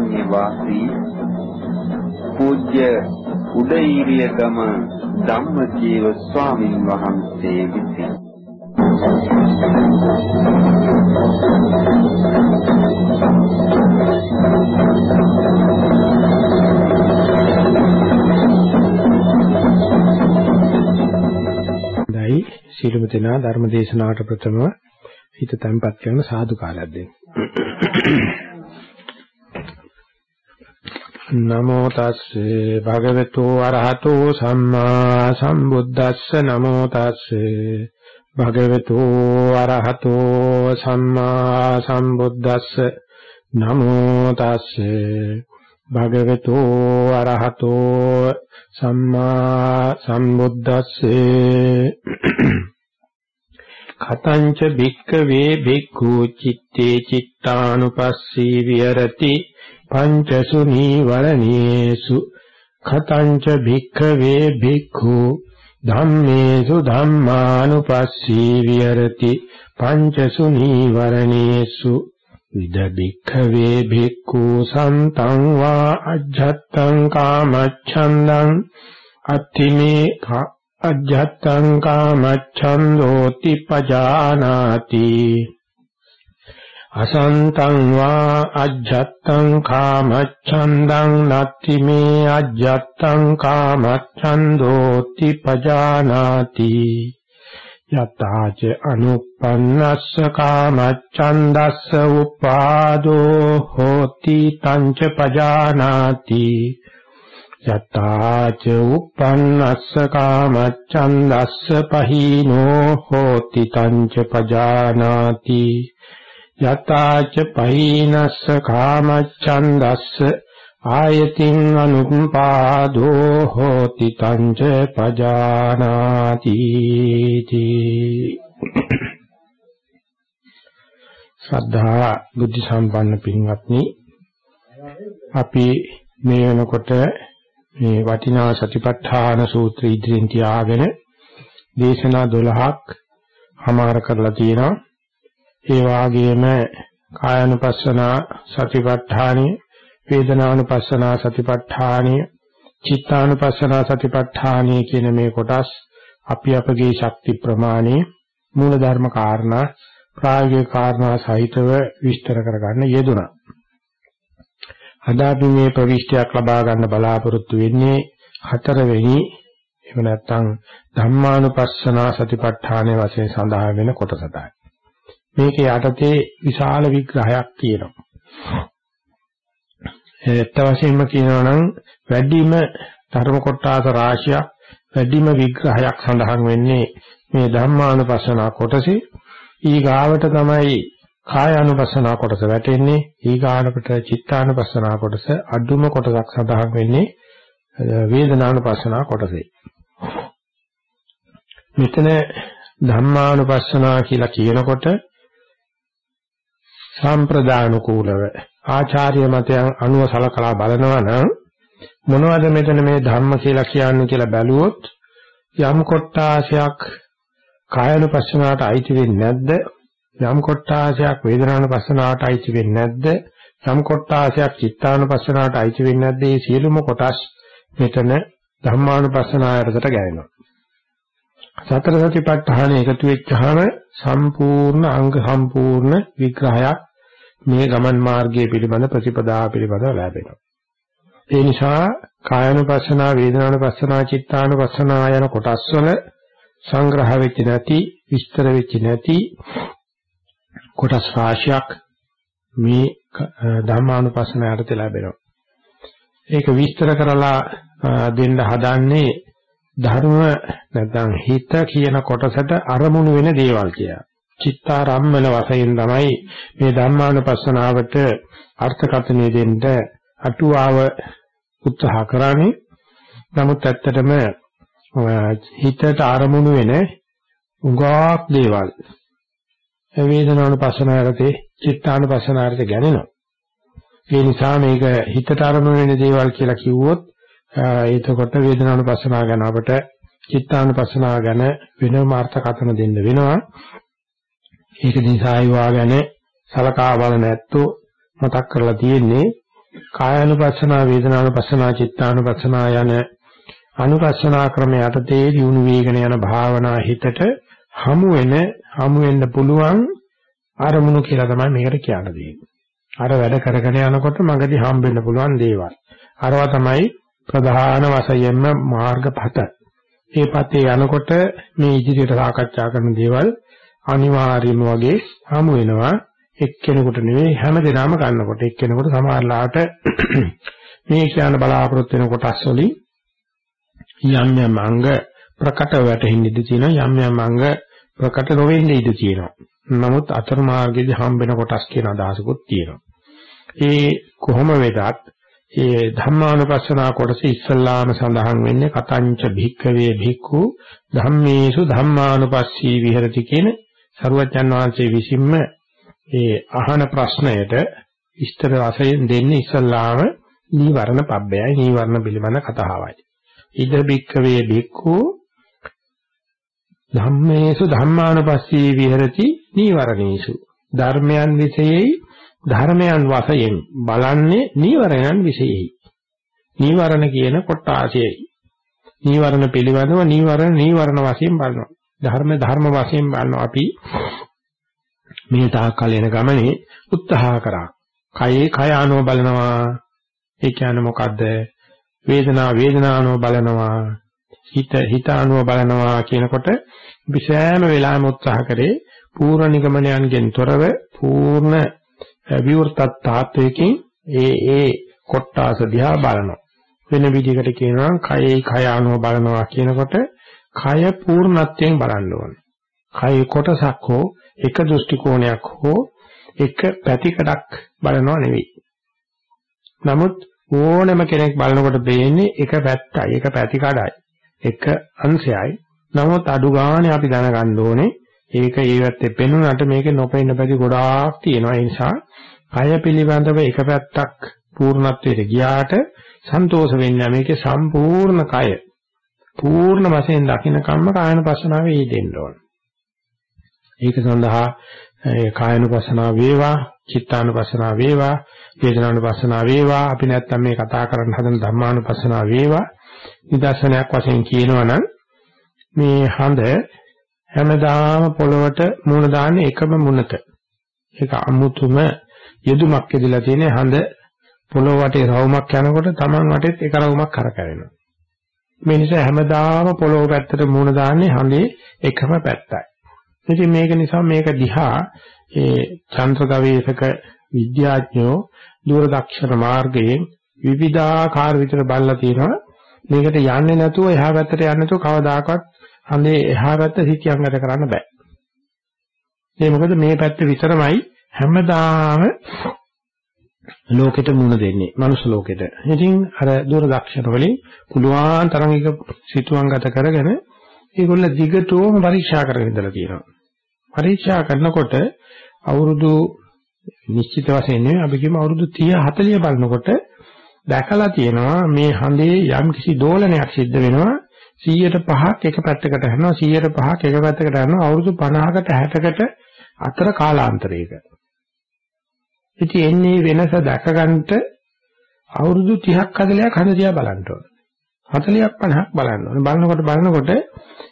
ආරණ්‍ය වාසී පූජ්‍ය උදේීරියගම ධම්මජීව ස්වාමින් වහන්සේ විසිනි. දැයි සීලමු දෙනා ධර්ම දේශනාවට ප්‍රථමව හිත තැම්පත් කරන සාදුකාරයක් දෙන්න. නමෝ තස්සේ භගවතු අරහතෝ සම්මා සම්බුද්දස්ස නමෝ තස්සේ භගවතු අරහතෝ සම්මා සම්බුද්දස්ස නමෝ තස්සේ භගවතු අරහතෝ සම්මා සම්බුද්දස්සේ කතංච භික්ඛවේ භික්ඛු චitte චිත්තානුපස්සී විහෙරති පංචසු නීවරණේසු කතංච භික්ඛවේ භික්ඛු ධම්මේසු ධම්මානුපස්සී විහෙරති පංචසු නීවරණේසු විද භික්ඛවේ භික්ඛු සන්තං වා අජ්ජත්තං කාමච්ඡන්දං අත්තිමේ අජ්ජත්තං කාමච්ඡන්தோති පජානාති අසන්තං වා අජ්ජත්තං කාමච්ඡන්දං නත්ති මේ අජ්ජත්තං කාමච්ඡන්தோති පජානාති යතාච අනුප්පන්නස්ස කාමච්ඡන්දස්ස උපාදෝ හෝති තංච පජානාති යතාච උප්පන්නස්ස කාමච්ඡන්දස්ස පහීනෝ හෝති තංච පජානාති යතාච පහීනස්ස කාමච්ඡන්දස්ස ආයතින් අනුපාදෝ හෝති තංච පජානාති ශ්‍රද්ධා බුද්ධ සම්පන්න පින්වත්නි අපි මේ වෙනකොට මේ වටිනා සතිපට්ඨාන සූත්‍රය ඉදිරියෙන් තියාගෙන දේශනා 12ක් හමාර කරලා තියෙනවා. ඒ වාගේම කායानुපස්සන සතිපට්ඨානිය වේදනානුපස්සනා සතිපට්ඨානිය චිත්තානුපස්සනා සතිපට්ඨානිය කියන මේ කොටස් අපි අපගේ ශක්ති ප්‍රමාණය මූල ධර්ම කාරණා ප්‍රායෝගික කාරණා සහිතව විස්තර කරගන්න යෙදුණා. අද අපි මේ ප්‍රවිෂ්ටයක් ලබා ගන්න බලාපොරොත්තු වෙන්නේ හතරවෙනි එහෙම නැත්නම් ධම්මානුපස්සනා සතිපට්ඨානයේ වශයෙන් සඳහන් වෙන කොටසටයි. මේකේ යටතේ විශාල විග්‍රහයක් තියෙනවා. ඇත්ත වශයෙන්ම කියනවා නම් වැඩිම ධර්ම කොටස රාශියක් වැඩිම විග්‍රහයක් සඳහන් වෙන්නේ මේ ධම්මානුපස්සනා කොටසේ. ඊගාවට තමයි කායානුපස්සනා කොටස වැටෙන්නේ. ඊගානකට චිත්තානුපස්සනා කොටස අඩුම කොටසක් සඳහන් වෙන්නේ වේදනානුපස්සනා කොටසේ. මෙතන ධම්මානුපස්සනා කියලා කියනකොට සම්ප්‍රදානුකූලව ආචාර්ය මතයන් අනුව සලකලා බලනවා නම් මොනවද මෙතන මේ ධම්ම කියලා කියන්නේ කියලා බැලුවොත් යම් කොටාශයක් කායනුපස්සනාවට අයිති වෙන්නේ නැද්ද? යම් කොටාශයක් වේදනානුපස්සනාවට අයිති වෙන්නේ නැද්ද? යම් කොටාශයක් චිත්තානුපස්සනාවට අයිති වෙන්නේ නැද්ද? මේ සියලුම කොටස් මෙතන ධම්මානුපස්සනාවටට ගැවෙනවා. සතර සතිපට්ඨාන එකතු වෙච්චාම සම්පූර්ණ අංග සම්පූර්ණ විග්‍රහයක් මේ ගමන් මාර්ගයේ පිළිබඳ ප්‍රතිපදා පිළිබඳව ලැබෙනවා. ඒ නිසා කායानुපස්සනා, වේදනානුපස්සනා, චිත්තානුපස්සනා යන කොටස් වල සංග්‍රහ වෙච්ච නැති, විස්තර වෙච්ච නැති කොටස් රාශියක් මේ ධම්මානුපස්සනාවට ලැබෙනවා. ඒක විස්තර කරලා දෙන්න හදන්නේ ධර්ම නැත්නම් හිත කියන කොටසට අරමුණු වෙන දේවල් කියලා. චිත්තාරම්මන වශයෙන් තමයි මේ ධම්මානුපස්සනාවට අර්ථකථනය දෙන්න අටුවාව උත්සාහ කරන්නේ. නමුත් ඇත්තටම හිතට අරමුණු වෙන උගාක් දේවල් වේදනානුපස්සනාවටේ චිත්තානුපස්සනාවට ගැනෙනවා. ඒ නිසා මේක හිතට අරමුණු වෙන දේවල් කියලා කිව්වොත් එතකොට වේදනානුපස්සනාව ගැන අපට චිත්තානුපස්සනාව ගැන වෙනම අර්ථකථන දෙන්න වෙනවා. ඒක නිසා ඒවා ගැන සලකා බලන ඇත්තෝ මතක් කරලා තියෙන්නේ කායानुපස්සනා වේදනානුපස්සනා චිත්තානුපස්සනා යන අනුපස්සනා ක්‍රම යටතේ දියුණු වේගන යන භාවනා හිතට හමු වෙන හමු වෙන්න පුළුවන් අරමුණු කියලා තමයි මේකට කියන්නේ. අර වැඩ කරගෙන යනකොට මගදී හම්බෙන්න පුළුවන් දේවල්. අරවා තමයි ප්‍රධාන වශයෙන්ම මාර්ගපත. ඒ පතේ යනකොට මේ ඉදිරියට සාකච්ඡා කරන දේවල් අනිවාර්යම වගේ හමු වෙනවා. එක්කෙනෙකුට නෙවෙයි හැම දිනම ගන්නකොට එක්කෙනෙකුට සමහරලාට මේ කියන බලාපොරොත්තු වෙන කොටස් වලින් යම් යම් අංග ප්‍රකට වැටෙන්න ඉඩ තියෙනවා යම් යම් අංග ප්‍රකට නොවෙන්න ඉඩ තියෙනවා. නමුත් අතරමාර්ගයේදී හම්බෙන කොටස් කියන අදහසකුත් තියෙනවා. ඒ කොහොම වෙතත් ඒ ධම්මානුපස්සනා කොටස ඉස්සල්ලාම සඳහන් වෙන්නේ කතංච භික්ඛවේ භික්ඛු ධම්මේසු ධම්මානුපස්සී විහෙරති කියන සරුවචන් වහන්සේ විසින්ම ඒ අහන ප්‍රශ්නයට විස්තර වශයෙන් දෙන්නේ ඉස්සල්ලාම නීවරණ පබ්බයයි නීවරණ පිළිබඳ කතාවයි. ඉද භික්ඛවේ භික්ඛු ධම්මේසු ධම්මානුපස්සී විහෙරති නීවරණේසු. ධර්මයන් විසෙයි ධර්මයන් වශයෙන් බලන්නේ නීවරණයන් විසෙයි. නීවරණ කියන කොටාසයයි නීවරණ පිළිබඳව නීවරණ නීවරණ වශයෙන් බලනවා. ධර්ම ධර්ම වශයෙන් බලනවා අපි. මේ තාක්කල් එන ගමනේ උත්සාහ කරා. කයේ කය ආනෝ බලනවා. ඒ කියන්නේ මොකද්ද? වේදනා වේදනානෝ බලනවා. හිත හිත ආනෝ බලනවා කියනකොට විශේෂම වෙලාවෙම උත්සාහ කරේ පූර්ණ නිගමනයන්ගෙන් තොරව පූර්ණ විවෘතත් තාත්වයකින් ඒ ඒ කොට්ටාස දිහා බලනවා. වෙන විදිහකට කියනවා කයේ කය අනුව බලනවා කියනකොට කය පූර්ණත්වයෙන් බලන්න ඕනේ. කය කොටසක් හෝ එක දෘෂ්ටි කෝණයක් හෝ එක පැතිකඩක් බලනවා නෙවෙයි. නමුත් ඕනම කෙනෙක් බලනකොට දෙන්නේ එක පැත්තයි, එක පැතිකඩයි, එක අංශයයි. නමුත් අඩු ගානේ අපි දැනගන්න ඕනේ ඒක ඒ පැත්තේ පෙනුනට මේකේ නොපෙන්න පැති ගොඩාක් තියෙනවා. ඒ නිසා කය පිළිබඳව එක පැත්තක් පූර්ණත්වයට ගියාට සන්තෝෂ වෙන්නේ මේකේ සම්පූර්ණ කය පූර්ණ වශයෙන් දකින්න කම්ම කායනුපස්සනාවේ යෙදෙන්න ඕන. ඒක සඳහා ඒ කායනුපස්සනාව වේවා, චිත්තානුපස්සනාව වේවා, වේදනානුපස්සනාව වේවා, අපි නැත්තම් මේ කතා කරන්න හදන ධම්මානුපස්සනාව වේවා. නිදර්ශනයක් වශයෙන් කියනවනම් මේ හඳ හැමදාම පොළවට මුණ දාන්නේ එකම මුණට. ඒක අමුතුම යෙදුමක් ඇදලා තියෙන හඳ පොළොව වටේ රවුමක් යනකොට Taman වටේත් එක රවුමක් කරකැවෙනවා. මේ නිසා හැමදාම පොළොව පැත්තට මුණ දාන්නේ හඳේ එකම පැත්තයි. ඉතින් මේක නිසා මේක දිහා ඒ චන්ද්‍ර ගවේෂක විද්‍යාඥයෝ දූරදක්ෂණ මාර්ගයෙන් විවිධාකාර විතර බලලා තියෙනවා. මේකට යන්නේ නැතුව එහා පැත්තට යන්නේ නැතුව කවදාකවත් හඳේ එහා පැත්ත සිටියම් ගත කරන්න බෑ. ඒ මොකද මේ පැත්ත විතරමයි හැමදාම ලෝකෙට මුණ දෙන්නේ මනුස්ස ලෝකෙට. ඉතින් අර දූරදක්ෂණ වලින් පුළුවන් තරම් එක සිතුවම් ගත කරගෙන ඒගොල්ල දිගටම පරීක්ෂා කරගෙන ඉඳලා තියෙනවා. පරීක්ෂා කරනකොට අවුරුදු නිශ්චිත වශයෙන් නෙවෙයි අපි කියමු අවුරුදු 30 40 බලනකොට දැකලා තියෙනවා මේ හඳේ යම් කිසි දෝලනයක් සිද්ධ වෙනවා 100ට 5ක් එක පැත්තකට යනවා 100ට 5ක් එක පැත්තකට යනවා අවුරුදු 50කට 60කට අතර කාලාන්තරයක. ඉතින් එන්නේ වෙනස දැකගන්නට අවුරුදු 30ක් 40ක් හඳ දිහා බලන්න ඕන. 40ක් 50ක් බලන්න ඕන. බලනකොට බලනකොට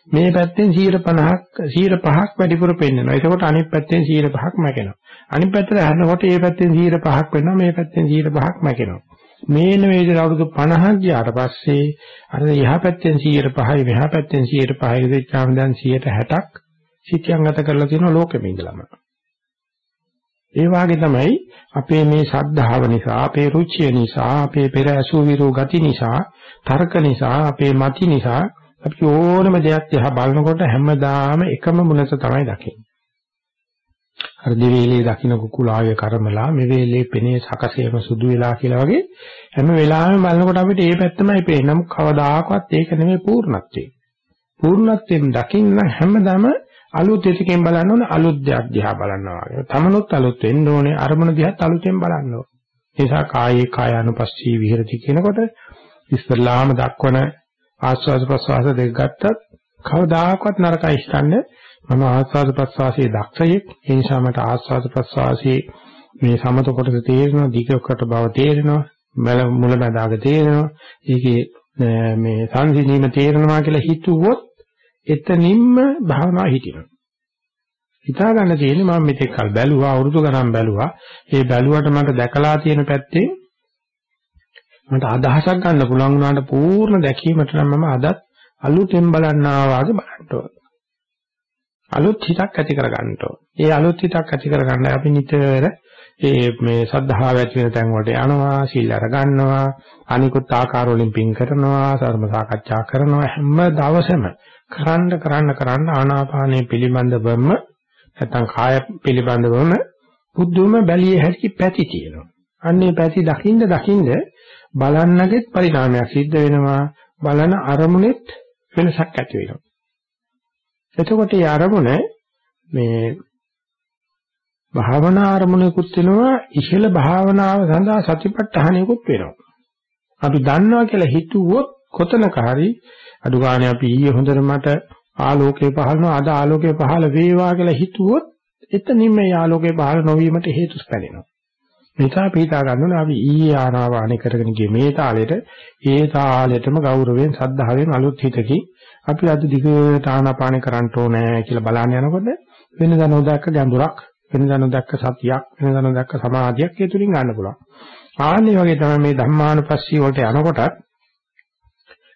මේ පැත්තෙන් 150ක් 105ක් වැඩිපුර පෙන්වනවා. ඒකකොට අනිත් පැත්තෙන් 105ක් මැකෙනවා. අනිත් පැත්තට හැරෙනකොට මේ පැත්තෙන් 105ක් වෙනවා. මේ පැත්තෙන් 105ක් මැකෙනවා. මේන වේදන අවුරුදු 50ක් ගියාට පස්සේ අර එහා පැත්තෙන් 105යි මෙහා පැත්තෙන් 105යි දෙච්චාම දැන් 160ක් සිටියන් ගත කරලා තියෙන ලෝකෙම ඉඳලම. ඒ වාගේ තමයි අපේ මේ ශද්ධාව නිසා, අපේ රුචිය නිසා, අපේ පෙර ඇසු විරු ගති නිසා, තර්ක නිසා, අපේ මති නිසා අපි ඕනම දෙයක් දිහා බලනකොට හැමදාම එකම මුලස තමයි දකින්නේ. අර දෙවේලේ දකින්න කුකුලාවේ කර්මලා මේ වේලේ පෙනේ සකසේම සුදු වෙලා කියලා වගේ හැම වෙලාවෙම බලනකොට අපිට ඒ පැත්තමයි පේන්නේ. නම් කවදාකවත් ඒක නෙමෙයි පූර්ණත්වය. පූර්ණත්වයෙන් දකින්න හැමදාම අලුත් දෙයකින් බලන්න ඕනේ අලුත් දෙයක් දිහා බලනවා වගේ. තමනුත් අලුත් වෙන්න ඕනේ අරමුණ දිහාත් අලුතෙන් බලන්න ඕනේ. ඒ නිසා කායේ කායानुපස්සී විහෙරති කියනකොට ඉස්ලාම දක්වන ආස්වාද ප්‍රසවාස දෙක ගත්තත් කවදාකවත් නරකයි හිතන්නේ මම ආස්වාද ප්‍රස්වාසයේ දක්ෂයෙක් ඒ නිසා මට ආස්වාද ප්‍රස්වාසයේ මේ සමත කොටස තේරෙනවා දිගකට බව තේරෙනවා මල මුලමදාග තේරෙනවා ඒකේ මේ සංසිඳීම තේරෙනවා කියලා හිතුවොත් එතනින්ම භාවනාව හිටිනවා හිතා ගන්න තියෙන්නේ මම මෙතෙක් කල් බැලුවා අවුරුදු ගණන් බැලුවා ඒ බැලුවට මට දැකලා තියෙන පැත්තේ මට අදහසක් ගන්න පුළුවන් වුණාට පූර්ණ දැකීමට නම් මම අදත් අලුතෙන් බලන්නා වාගේ බලන්න ඕන. අලුත් හිතක් ඇති කර ගන්න ඕන. ඒ අලුත් හිතක් ඇති කර ගන්න අපි නිතර ඒ මේ සද්ධාව ඇති වෙන තැන් වලට යනවා, සීල් අර ගන්නවා, අනිකුත් ආකාර වලින් පින් කරනවා, ධර්ම සාකච්ඡා කරනවා හැම දවසෙම කරන්න කරන්න කරන්න ආනාපානයේ පිළිබඳවම නැත්නම් කාය පිළිබඳවම බුද්ධුම බැලිය හැකි පැති තියෙනවා. අන්නේ පැති දකින්න දකින්න බලන්නගෙත් පරිණාමයක් සිද්ධ වෙනවා. බලන අරමුණෙත් වෙනසක් ඇති වෙනවා. එතකොට මේ අරමුණ මේ භාවනා අරමුණකුත් වෙනවා ඉහළ භාවනාව සඳහා සතිපට්ඨානයකුත් වෙනවා. අපි දන්නවා කියලා හිතුවොත් කොතනක හරි අඩු ගානේ අපි ඊයේ හොඳට මට ආලෝකය පහළනවා අද ආලෝකය පහළ වේවා කියලා හිතුවොත් එතනින් මේ ආලෝකය පහළ නොවීමට හේතු ස්පැලෙනවා. නිසා පීතා ගන්න අපි ඊයේ ආනාපානේ කරගෙන ගියේ මේ තාලෙට ඒ තාලෙටම ගෞරවයෙන් සද්ධාවෙන් අලුත් හිතකින් අපි අද දිගට ආනාපානේ කරන්න ඕනේ කියලා බලන්න යනකොට වෙනදා නොදැක්ක ගැඹුරක් වෙනදා නොදැක්ක සතියක් වෙනදා නොදැක්ක සමාධියක් ඒ තුලින් ගන්න පුළුවන්. ආන්නේ වගේ තමයි මේ ධම්මානුපස්සී වලට යනකොටත්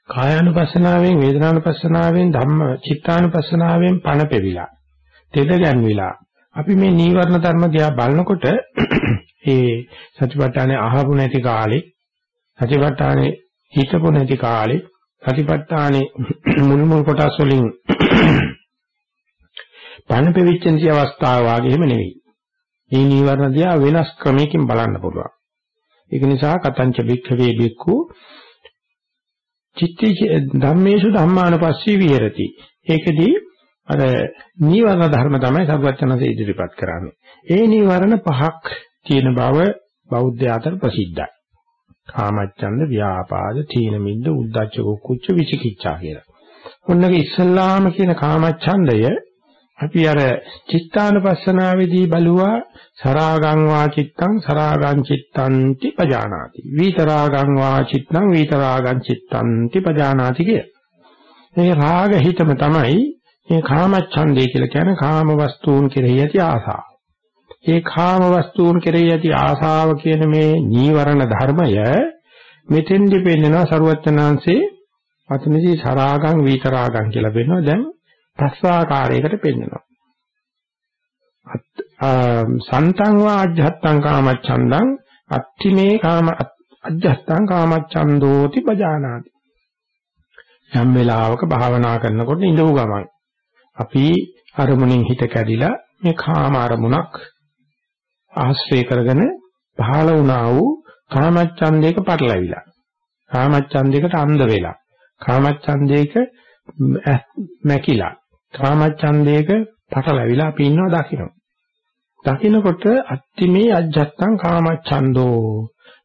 කායානුපස්සනාවෙන් වේදනානුපස්සනාවෙන් ධම්ම චිත්තානුපස්සනාවෙන් පණ පෙවිලා තෙද ගැන්විලා අපි මේ නීවරණ ධර්ම දිහා බලනකොට ඒ සතිපට්ඨානේ අහපු නැති කාලේ සතිපට්ඨානේ හිතපු නැති කාලේ සතිපට්ඨානේ මුල් මුල් කොටස් වලින් පණ පෙවිච්ච නැති අවස්ථාව වාගේම නෙවෙයි. මේ නීවරණ දිහා වෙනස් ක්‍රමයකින් බලන්න පුළුවන්. ඒක නිසා කතංච බික්ඛවේ බික්ඛු චිත්තේ ධම්මේසු ධම්මානුපස්සී විහෙරති. ඒකදී අර නීවරණ ධර්ම තමයි සර්වඥාන්සේ ඉදිරිපත් කරන්නේ. ඒ නීවරණ පහක් තියෙන බව බෞද්ධ අතර ප්‍රසිද්ධයි. කාමච්ඡන්ද, ව්‍යාපාද, තීන මිද්ද, උද්ධච්ච, කුච්ච, විචිකිච්ඡා කියලා. ඔන්නගේ ඉස්සල්ලාම කියන කාමච්ඡන්දය අපි අර චිත්තානුපස්සනාවේදී බලුවා සරාගං වා චිත්තං සරාගං චිත්තං ති පජානාති. විතරාගං වා චිත්තං විතරාගං චිත්තං ති පජානාති කිය. මේ රාග හිතම තමයි මේ කාමච්ඡන්දය කියලා කියන්නේ කාම වස්තුන් කෙරෙහි ඇති ආසාව. ඒ කාම වස්තුන් කෙරෙහි ඇති ආසාව කියන මේ නීවරණ ධර්මය මෙතෙන්දි පෙන්නනවා සරුවචනාංශේ අතනදී සරාගං විතරාගං කියලා වෙනවා දැන් පස්වාකාරයකට පෙන්නනවා. සන්තං වා අජ්ජත්තං කාමච්ඡන්දං අත්තිමේ කාම අජ්ජත්තං කාමච්ඡන්දෝති පජානාති. යම් වෙලාවක භාවනා කරනකොට ඉඳපු ගමන් අපි අරමුණෙන් හිත කැඩිලා මේ කාම අරමුණක් ආශ්‍රය කරගෙන පහළ වුණා වූ කාමච්ඡන්දයක පටලැවිලා. කාමච්ඡන්දයකට අන්ධ වෙලා. කාමච්ඡන්දයක මැකිලා. කාමච්ඡන්දයක පටලැවිලා අපි ඉන්නවා දකින්න. දකින්නකොට අත්තිමේ අජ්ජත්තං කාමච්ඡන්தோ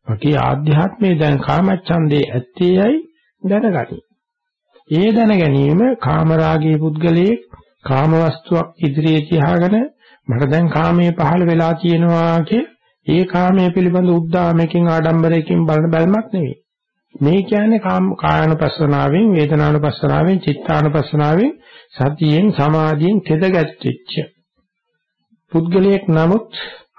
වගේ ආධ්‍යාත්මයේ දැන් කාමච්ඡන්දේ ඇත්තේයි දැනගනි. ඒ දැන ගැනීම කාමරාගී පුද්ගලයේ කාම වස්තුවක් ඉදිරියේ තියාගෙන මට දැන් කාමයේ පහළ වෙලා තියෙනවා කිය ඒ කාමයේ පිළිබඳ උද්දාමයකින් ආඩම්බරයකින් බලන බැල්මක් නෙවෙයි. මේ කියන්නේ කායानुපස්සනාවෙන් වේදනානුපස්සනාවෙන් චිත්තානුපස්සනාවෙන් සතියෙන් සමාධියෙන් තෙදගැච්චෙච්ච පුද්ගලයෙක් නමුත්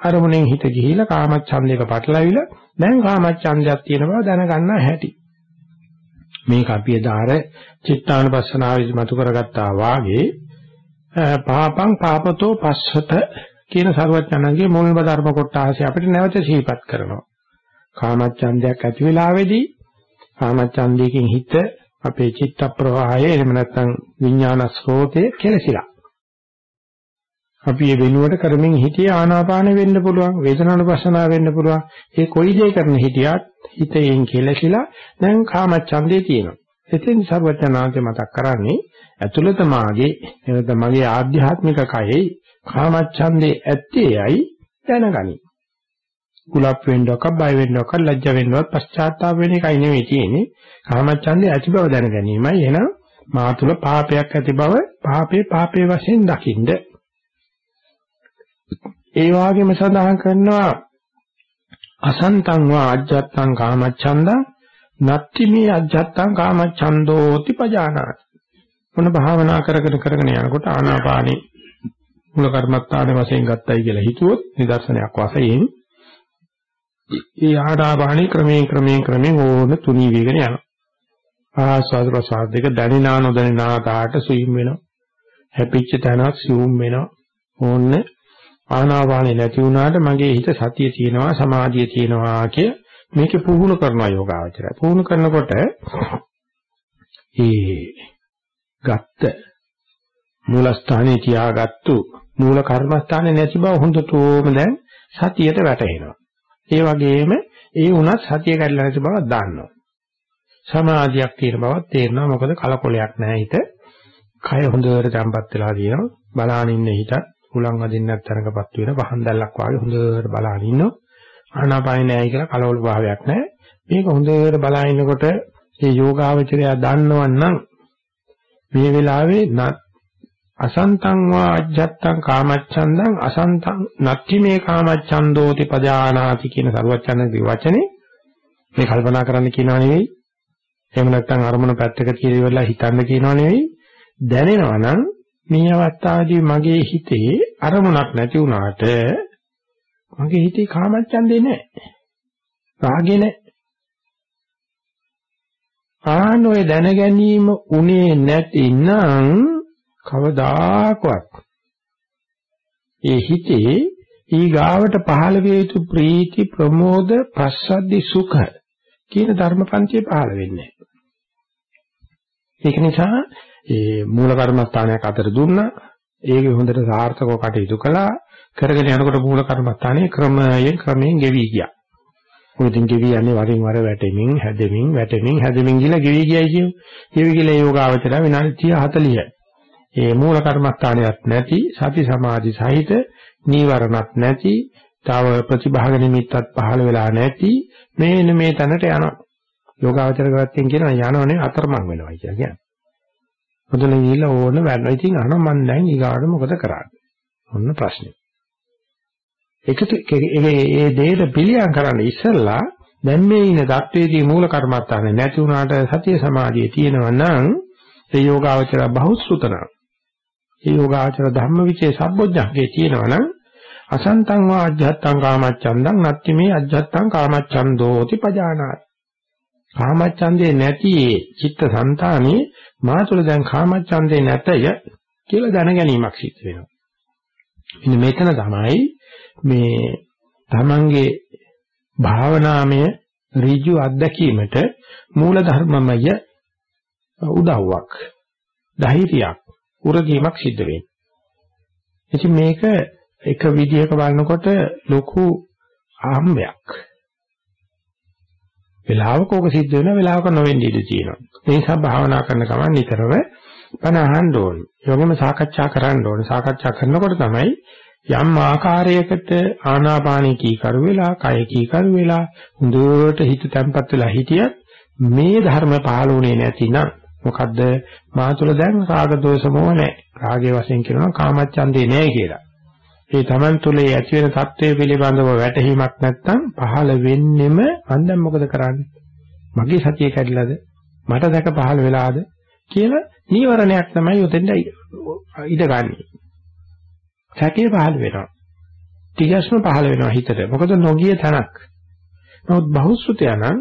අරමුණෙන් හිත ගිහිලා කාමච්ඡන්දයක පටලවිලා දැන් කාමච්ඡන්දයක් තියෙන බව දැනගන්න හැටි. මේක අපි එදාර චිත්තානුපස්සනාවේදී මතු කරගත්තා වාගේ පාපං පාපතෝ පස්සත කියන සර්වඥාණන්ගේ මුල්ම ධර්ම කොටාසි අපිට නැවත සිහිපත් කරනවා. කාමච්ඡන්දයක් ඇති වෙලාවේදී කාමච්ඡන්දයකින් හිත අපේ චිත්ත ප්‍රවාහය එහෙම නැත්නම් විඥාන ස්රෝතේ කෙලසිලා. අපි මේ වෙනුවට කරමින් හිටියේ ආනාපාන වෙන්න පුළුවන් වේදනානුපස්සනා වෙන්න පුළුවන් ඒ කොයි දේ කරන හිටියත් හිතෙන් කෙලසිලා දැන් කාමච්ඡන්දේ තියෙනවා. එතෙන් සර්වඥාන්සේ මතක් කරන්නේ ඇතුළත මාගේ එනත මගේ ආධ්‍යාත්මික කයෙහි කාමච්ඡන්දේ ඇත්තේයි දැනගනි. කුලප් වෙන්නවක්, බය වෙන්නවක්, ලැජ්ජ වෙන්නවක්, පශ්චාත්තාප වෙන එකයි නෙවෙයි තියෙන්නේ. කාමච්ඡන්දේ ඇති බව දැන ගැනීමයි. එහෙනම් මා තුල පාපයක් ඇති බව පාපේ පාපේ වශයෙන් දකින්ද ඒ වගේම සඳහන් කරනවා අසන්තං වා අජ්ජත්තං කාමච්ඡන්දං නත්ති මේ අජ්ජත්තං කාමච්ඡන්தோති පජානාති මොන භාවනා කරගෙන කරගෙන යනකොට ආනාපානේ මුල කර්මත්තානේ වශයෙන් ගත්තයි කියලා හිතුවොත් නිදර්ශනයක් වශයෙන් ඒ ආනාපානේ ක්‍රමයෙන් ක්‍රමයෙන් ක්‍රමයෙන් ඕන තුනී වේගන යනවා ආස්වාද ප්‍රසාද දෙක දැනිනා නොදැනිනා තාට සුයිම් වෙනවා හැපිච්ච තැනක් සිවුම් වෙනවා ඕන්නේ ආනාපානෙ නැති වුණාට මගේ හිත සතිය තියෙනවා සමාධිය තියෙනවා කිය මේක පුහුණු කරනවා යෝගාවචරය. පුහුණු කරනකොට ඒ ගත්ත මූලස්ථානයේ තියාගත්තු මූල කර්මස්ථානේ නැති බව හොඳටම දැන් සතියට වැටහෙනවා. ඒ වගේම ඒ උනත් සතිය කැඩලා නැති බව දන්නවා. සමාධියක් තියෙන බවක් තේරෙනවා මොකද කලකොලයක් නැහැ හිත. කය හොඳට තැම්පත් වෙලා තියෙනවා. බලාගෙන ඉන්න හිතත් උලන් අදින්නත් තරකපත් වෙන පහන් දැල්ලක් වාගේ හොඳට බලාගෙන ඉන්නවා. ආනාපානෙ නෑයි කියලා කලවල භාවයක් නෑ. මේක හොඳට බලාගෙන ඉන්නකොට මේ යෝගාවචරය දන්නවනම් මේ වෙලාවේ අසන්තං වා අජ්ජත්තං කාමච්ඡන්දං අසන්තං නත්ති මේ කාමච්ඡන්දෝති පජානාති කියන සරුවචනගේ වචනේ මේ කල්පනා කරන්න කියනවා නෙවෙයි එහෙම නැත්නම් අරමුණ පැත්තක කියලා ඉවරලා හිතන්න කියනවා නෙවෙයි දැනෙනවා නම් මේ අවස්ථාවේදී මගේ හිතේ අරමුණක් නැති වුණාට මගේ හිතේ කාමච්ඡන්දේ නැහැ. රාගේ නැහැ. ආනෝය දැන ගැනීම උනේ නැතිනම් කවදාකවත් ඒ හිතේ ඊගාවට පහළ වේ යුතු ප්‍රීති ප්‍රමෝද පස්සද්දි සුඛ කියන ධර්මපන්තිය පහළ වෙන්නේ නැහැ. ඒක නිසා ඒ මූල කර්මස්ථානයක් අතර දුන්නා. ඒකේ හොඳට සාර්ථකව කටයුතු කළා. කරගෙන යනකොට මූල කර්මස්ථානයේ ක්‍රමයෙන් ක්‍රමයෙන් ගෙවි ගියා. මොකදින් ගෙවි යන්නේ වරින් වර වැටෙමින්, හැදෙමින්, වැටෙමින්, හැදෙමින් ගිහලා ගෙවි ගියයි කියමු. ගෙවි ගිහලා යෝගාවචර විනාඩි 30 40යි. ඒ මූල කර්මස්ථානයක් නැති සති සමාධි සහිත නීවරණක් නැති තව ප්‍රතිභාග නිමිත්තක් පහළ වෙලා නැති මේන මේ තැනට යනවා. යෝගාචර කරත්තෙන් කියනවා යනවනේ අතරමං වෙනවා කියලා කියන්නේ. මුදල ගිහිල්ලා ඕන වැඩ. ඉතින් අහන මන් දැන් ඊගාට මොකද කරන්නේ? ඔන්න ප්‍රශ්නේ. ඒකත් ඒ දෙයට පිළියම් කරන්න ඉස්සෙල්ලා දැන් මේ ඉන தത്വයේදී මූල කර්මත්තානේ නැති වුණාට සතිය සමාධිය තියෙනවා නම් ඒ යෝගාවචර බහුසුතන ඒ යෝගාවචර ධම්මවිචේ සම්බොජ්ජංගේ තියෙනවා නම් අසන්තං වා අජ්ජත්තං කාමච්ඡන්දං නත්ති මේ අජ්ජත්තං කාමච්ඡන්දෝති පජානාති. කාමච්ඡන්දේ නැති චිත්ත સંතානේ මා තුළ දැන් කාමච්ඡන්දේ නැතය කියලා දැන ගැනීමක් සිද්ධ වෙනවා. මෙන්න මෙතන තමයි මේ තමන්ගේ භාවනාමය ඍජු අත්දැකීමට මූල ධර්මමය උදව්වක් ධෛර්යයක් උරගීමක් සිද්ධ වෙන්නේ. ඉතින් මේක එක විදිහක බලනකොට ලොකු ආම්බයක්. වෙලාවක ඕක සිද්ධ වෙනවා වෙලාවක නොවෙන්න ඉඩ තියෙනවා. ඒ නිසා භාවනා කරන ගමන් නිතරම බණ අහන්න ඕනේ. යෝගෙම සාකච්ඡා කරන්න ඕනේ. සාකච්ඡා කරනකොට තමයි යම් ආකාරයකට ආනාපානී කීකරු වෙලා, කය කීකරු වෙලා, හොඳට හිත තැම්පත් වෙලා හිටියත් මේ ධර්ම පහළුනේ නැතිනම් මොකද්ද මා තුළ දැන් රාග දෝෂ මොහ නැහැ. රාගයේ වශයෙන් කියනවා කාමච්ඡන්දේ නැහැ කියලා. ඒ Taman තුල ඇති වෙන தත්ත්වය පිළිබඳව වැටහීමක් නැත්නම් පහළ වෙන්නෙම මම දැන් මොකද කරන්නේ? මගේ සතිය කැඩිලාද? මට දැක පහළ වෙලාද? කියලා නීවරණයක් තමයි උතෙන්ද ඉඳ ගන්න. සැකේ පහළ වෙනවා. තිගස්ම පහළ වෙනවා හිතට. මොකද නොගිය තනක්. නමුත් බහුසුතයනම්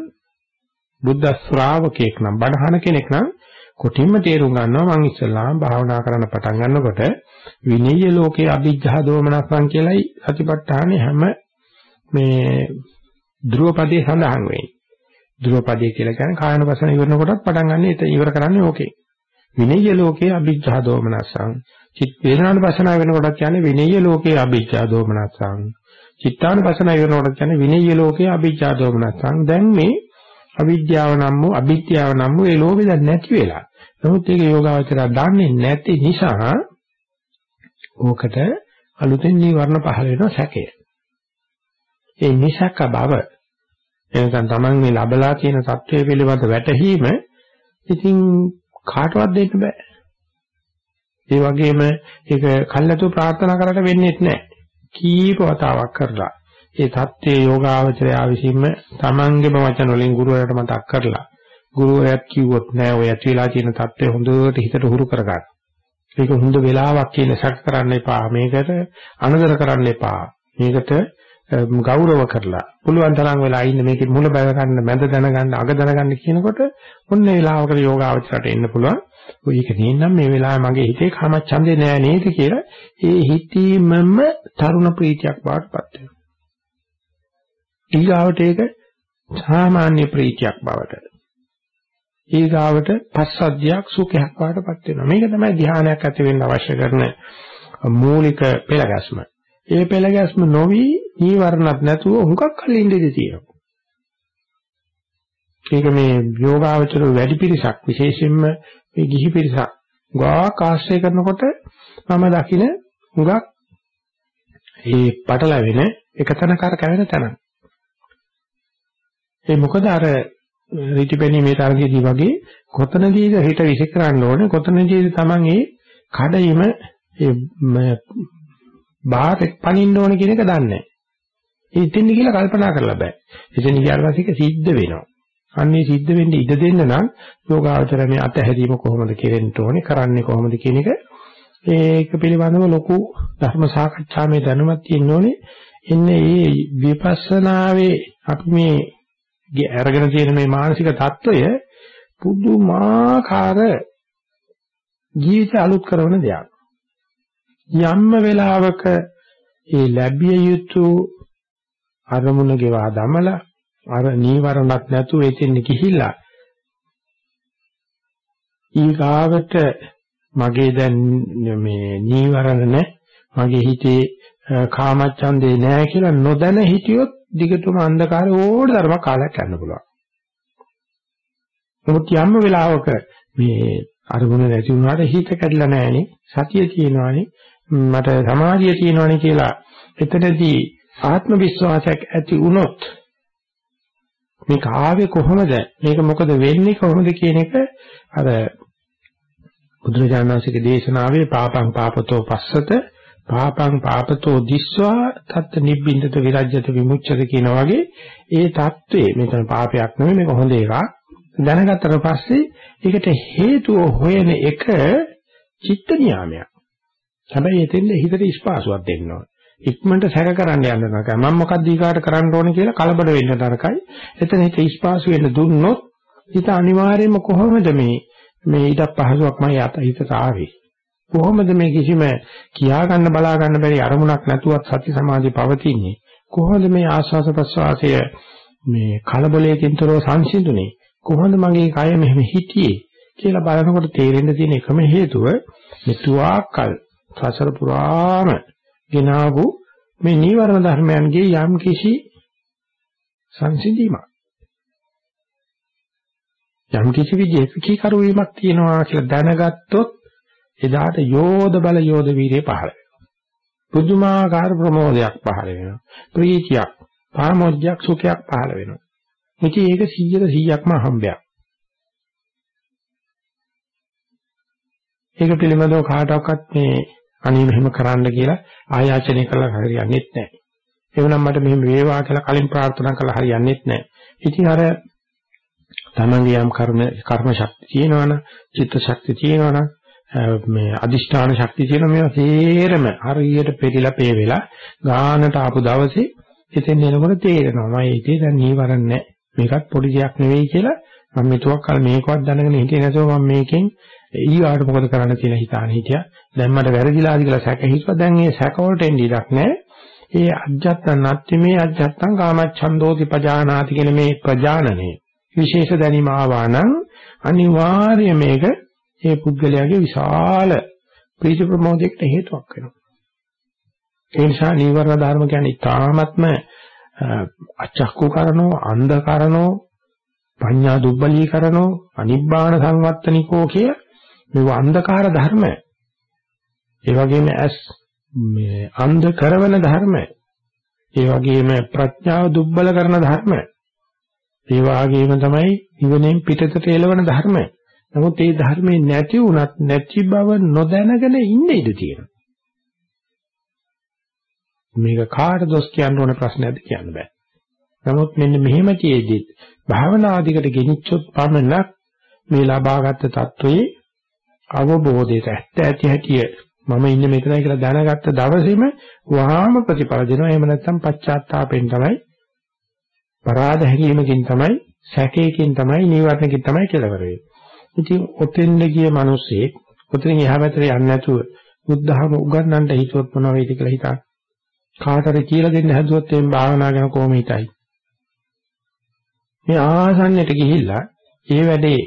බුද්ධ ශ්‍රාවකෙක් නම් බණහන කෙනෙක් නම් කොටින්ම තේරුම් ගන්නවා මම ඉස්සල්ලාම භාවනා කරන්න පටන් ගන්නකොට විනීය ලෝකේ අභිජ්ජා දෝමනස්සං කියලයි සතිපට්ඨානේ හැම මේ ධ්‍රුවපදේ සඳහන් වෙන්නේ. ධ්‍රුවපදේ කියලා කියන්නේ කායන වසන ඉවරන කොටත් පටන් ගන්න ඒක ඉවර කරන්නේ ඕකේ. විනීය ලෝකේ අභිජ්ජා දෝමනස්සං. චිත් වේදනාන වසන වෙන කොටත් කියන්නේ විනීය ලෝකේ අභිජ්ජා දෝමනස්සං. චිත්තාන වසන ඉවරන කොටත් කියන්නේ විනීය ලෝකේ අභිජ්ජා දෝමනස්සං. දැන් මේ අවිද්‍යාව නම් වූ අභිත්‍යාව නම් වූ ඒ ලෝභය දැන් නැති වෙලා. නමුත් ඒක යෝගාවචරය දන්නේ නැති නිසා ඕකට අලුතෙන් නිවර්ණ පහළ වෙන සැකය. ඒ නිසක බව එනකන් Taman මේ ලබලා තියෙන தත්වයේ පිළිබඳ වැටහීම ඉතින් කාටවත් දෙන්න බෑ. ඒ වගේම ඒක කල්ලාතු ප්‍රාර්ථනා කරලා වෙන්නේ නැහැ. කීප වතාවක් කරලා ඒ தත්ත්වයේ යෝගාවචරය විසින්ම තමන්ගේම වචන වලින් ගුරුවරයාට මතක් කරලා ගුරුවරයාත් කිව්වොත් නෑ ඔය ඇති වෙලා තියෙන தත්ත්වය හොඳට හිතට හුරු කරගන්න. මේක හොඳ වෙලාවක් කියන සැක කරන්න එපා. මේකට අනදර කරන්න එපා. මේකට ගෞරව කරලා පුළුවන් තරම් වෙලා ඉන්න මේකේ මුල බය ගන්න මැද දැනගන්න අග දැනගන්න කියනකොට ඔන්න වෙලාවකට යෝගාවචරයට එන්න පුළුවන්. ඔයක නේනම් මේ වෙලාවේ මගේ හිතේ කාමච්ඡන්දේ නෑ නේද කියලා ඒ හිතීමම තරුණ ප්‍රීතියක් බවටපත් වෙනවා. ඊගාවට ඒක සාමාන්‍ය ප්‍රීතියක් බවට ඊගාවට පස්සද්ධියක් සුඛයක් බවටපත් වෙනවා. මේක තමයි ධානයක් ඇති වෙන්න අවශ්‍ය කරන මූලික පෙළගැස්ම. ඒ පෙළගැස්ම නොවි නීවරණත් නැතුව හුඟක් කල් ඉඳී තියෙනවා. ඒක මේ යෝගාවචර වැඩි පිරිසක් විශේෂයෙන්ම මේ ගිහි පිරිසක් ගාක් ආශ්‍රය කරනකොට මම දකින හුඟක් ඒ පටලැවෙන එකතන කර කැවෙන තැන. ඒ මොකද අර රීතිපෙනී මේ තරගයේදී වගේ කොතනදීද හිත විසිකරන්න ඕනේ කොතනදීද Taman ඒ කඩයිම ඒ බාහිර පනින්න ඕනේ කියන එක දන්නේ නැහැ. ඒ ඉතින් කියලා කල්පනා කරලා බෑ. එතන ගියාට පස්සේ ඒක සිද්ධ වෙනවා. අන්නේ සිද්ධ වෙන්න ඉඩ දෙන්න නම් යෝගාචර මේ අතහැරීම කොහොමද කෙරෙන්න ඕනේ කරන්නේ කොහොමද කියන එක ඒක පිළිබඳව ලොකු ධර්ම සාකච්ඡාමේ දැනුමක් තියෙන්න ඕනේ. එන්නේ මේ විපස්සනාවේ අපි මේ අරගෙන තියෙන මේ මානසික தত্ত্বය පුදුමාකාර ජීවිත අලුත් කරන දෙයක්. යම්ම වෙලාවක ඒ ලැබිය යුතු අරමුණ ගෙවා දමලා අර නීවරණක් නැතුව එතෙන් ගිහිල්ලා ඊගාවට මගේ දැන් මේ නීවරණ නැ මගේ හිතේ කාමච්ඡන්දේ නැහැ කියලා නොදැන හිටියොත් දිගටම අන්ධකාරය ඕඩ ධර්ම කාලයක් යන්න පුළුවන්. නමුත් යම් වෙලාවක මේ අරමුණ නැති වුණාට හිත කැඩලා නැහෙනේ සතිය තියෙනවානේ මට සමාධිය තියෙනවානේ කියලා එතනදී ආත්ම විශ්වාසයක් ඇති වුණොත් මේක ආවේ කොහොමද මේක මොකද වෙන්නේ කොහොමද කියන එක අර බුදුරජාණන්සේගේ දේශනාවේ පාපං පාපතෝ පස්සත පාපං පාපතෝ දිස්වා තත් නිබ්බින්දත විරජ්‍යත විමුච්ඡත කියන වගේ ඒ தત્ත්වේ මෙතන පාපයක් නෙමෙයි මේක හොඳ එකක් දැනගත්තට පස්සේ ඒකට හේතුව හොයන එක චිත්ත නියාමයක්. හැබැයි එතෙන්ද හිතට ස්පාසුවක් දෙන්න ඕන. ඉක්මනට සැක කරන්න යන්න නරකයි. මම මොකක්ද ඊකාට කරන්න ඕනේ කියලා කලබල වෙන්න නරකයි. එතන හිත ස්පාසු වෙන්න දුන්නොත් හිත අනිවාර්යයෙන්ම කොහොමද මේ මේ ඊට පහසුවක් මම හිතට ආවේ. කොහොමද මේ කිසිම කියා ගන්න බලා ගන්න බැරි අරමුණක් නැතුවත් සති සමාධිය පවතින්නේ? කොහොමද මේ ආස්වාස ප්‍රස්වාසය මේ කලබලයෙන් තොරව සංසිඳුනේ? කොහොමද මගේ කය මෙහෙම හිටියේ කියලා බලනකොට තේරෙන්න තියෙන එකම හේතුව මෙතුආකල් සසර පුරාම ගෙනාවු මේ නීවරණ ධර්මයන්ගේ යම් කිසි සංසිඳීමක්. යම් කිසි විදිහක කීකරු වීමක් තියෙනවා කියලා දැනගත්තොත් එදාට යෝධ බල යෝධ වීර්යය පහළ වෙනවා. පුදුමාකාර ප්‍රමෝදයක් පහළ වෙනවා. ප්‍රීතියක්, පාමොජ්ජයක්, සුඛයක් පහළ වෙනවා. ඉතින් ඒක 100ට 100ක්ම හම්බයක්. ඒක පිළිබඳව කාටවත් මේ අනේ මෙහෙම කරන්න කියලා ආයාචනය කළා හරියන්නේ නැහැ. එවනම් මට මෙහෙම වේවා කියලා කලින් ප්‍රාර්ථනා කළා හරියන්නේ නැහැ. ඉතින් අර තමන්ගේ යම් කර්ම කර්ම ශක්තිය තියෙනවනම්, චිත්ත ශක්තිය තියෙනවනම්, මේ අදිෂ්ඨාන ශක්තිය කියන මේවා සේරම හරියට පෙරිලා පේ වෙලා ගානට ආපු දවසේ එතෙන් එනකොට තේරෙනවා. මම ඒකේ දැන් නීවරණ නැහැ. මේකත් පොඩි දෙයක් නෙවෙයි කියලා මම මෙතුවක් කල මේකවත් දැනගෙන හිටියේ නැතුව මම මේකෙන් ඊගාට මොකද කරන්න කියලා හිතාන හිටියා. දැන් මට වැරදිලාද කියලා සැක හිතුවා. දැන් මේ සැක වලට එන්නේ ඉඩක් නැහැ. ඒ අජ්ජත්තන් නැත්ති මේ අජ්ජත්තන් කාමච්ඡන්தோති පජානාති කියන මේ ප්‍රජානනේ විශේෂ දැනීම ආවා නම් අනිවාර්යයෙන් මේක ඒ පුද්ගලයාගේ විශාල ප්‍රීති ප්‍රමෝදයකට හේතුවක් වෙනවා. ඒ නිසා නීවරණ ධර්ම කියන්නේ ඊ타ත්ම අචක්කු කරනෝ අන්ධ කරනෝ පඤ්ඤා දුබ්බලී කරනෝ අනිබ්බාන සංවත්තනිකෝ කිය මේ අන්ධකාර ධර්ම. ඒ වගේම ඇස් මේ අන්ධ කරවන ධර්ම. ඒ වගේම ප්‍රඥාව දුබ්බල කරන ධර්ම. ඒ වගේම තමයි ඉවණෙන් පිටතට එළවන ධර්ම. නමුත් ඒ ධර්මයේ නැති වුණත් නැති බව නොදැනගෙන ඉන්න ඉඩ තියෙනවා. මේක කාට දොස් කියන්න ඕන ප්‍රශ්නයක්ද කියන්න බෑ. නමුත් මෙන්න මෙහෙම තියේදී භාවනා ආධිකට ගෙනිච්චොත් පමණක් මේ ලබාගත් தત્ත්වයේ අවබෝධයට ඇත්ත ඇති හැටිය මම ඉන්නේ මෙතනයි කියලා දැනගත්ත දවසේම වහාම ප්‍රතිඵල දෙනවා. එහෙම නැත්නම් පශ්චාත්තාපයෙන් තමයි පරාද හැකීමකින් තමයි සැකයකින් තමයි නීවරණකින් තමයි කියලා කරේ. ඉතින් ඔතෙන්ද ගිය මිනිස්සේ ඔතෙන් එහා පැත්තට යන්නේ නැතුව බුද්ධහම උගන්වන්නට හිතුවොත් මොනව වෙයිද කියලා හිතා. කාටද කියලා දෙන්න හැදුවොත් එම් භාවනා ගැන කොහොම හිතයි. මේ ආසන්නයට ගිහිල්ලා ඒ වැඩේ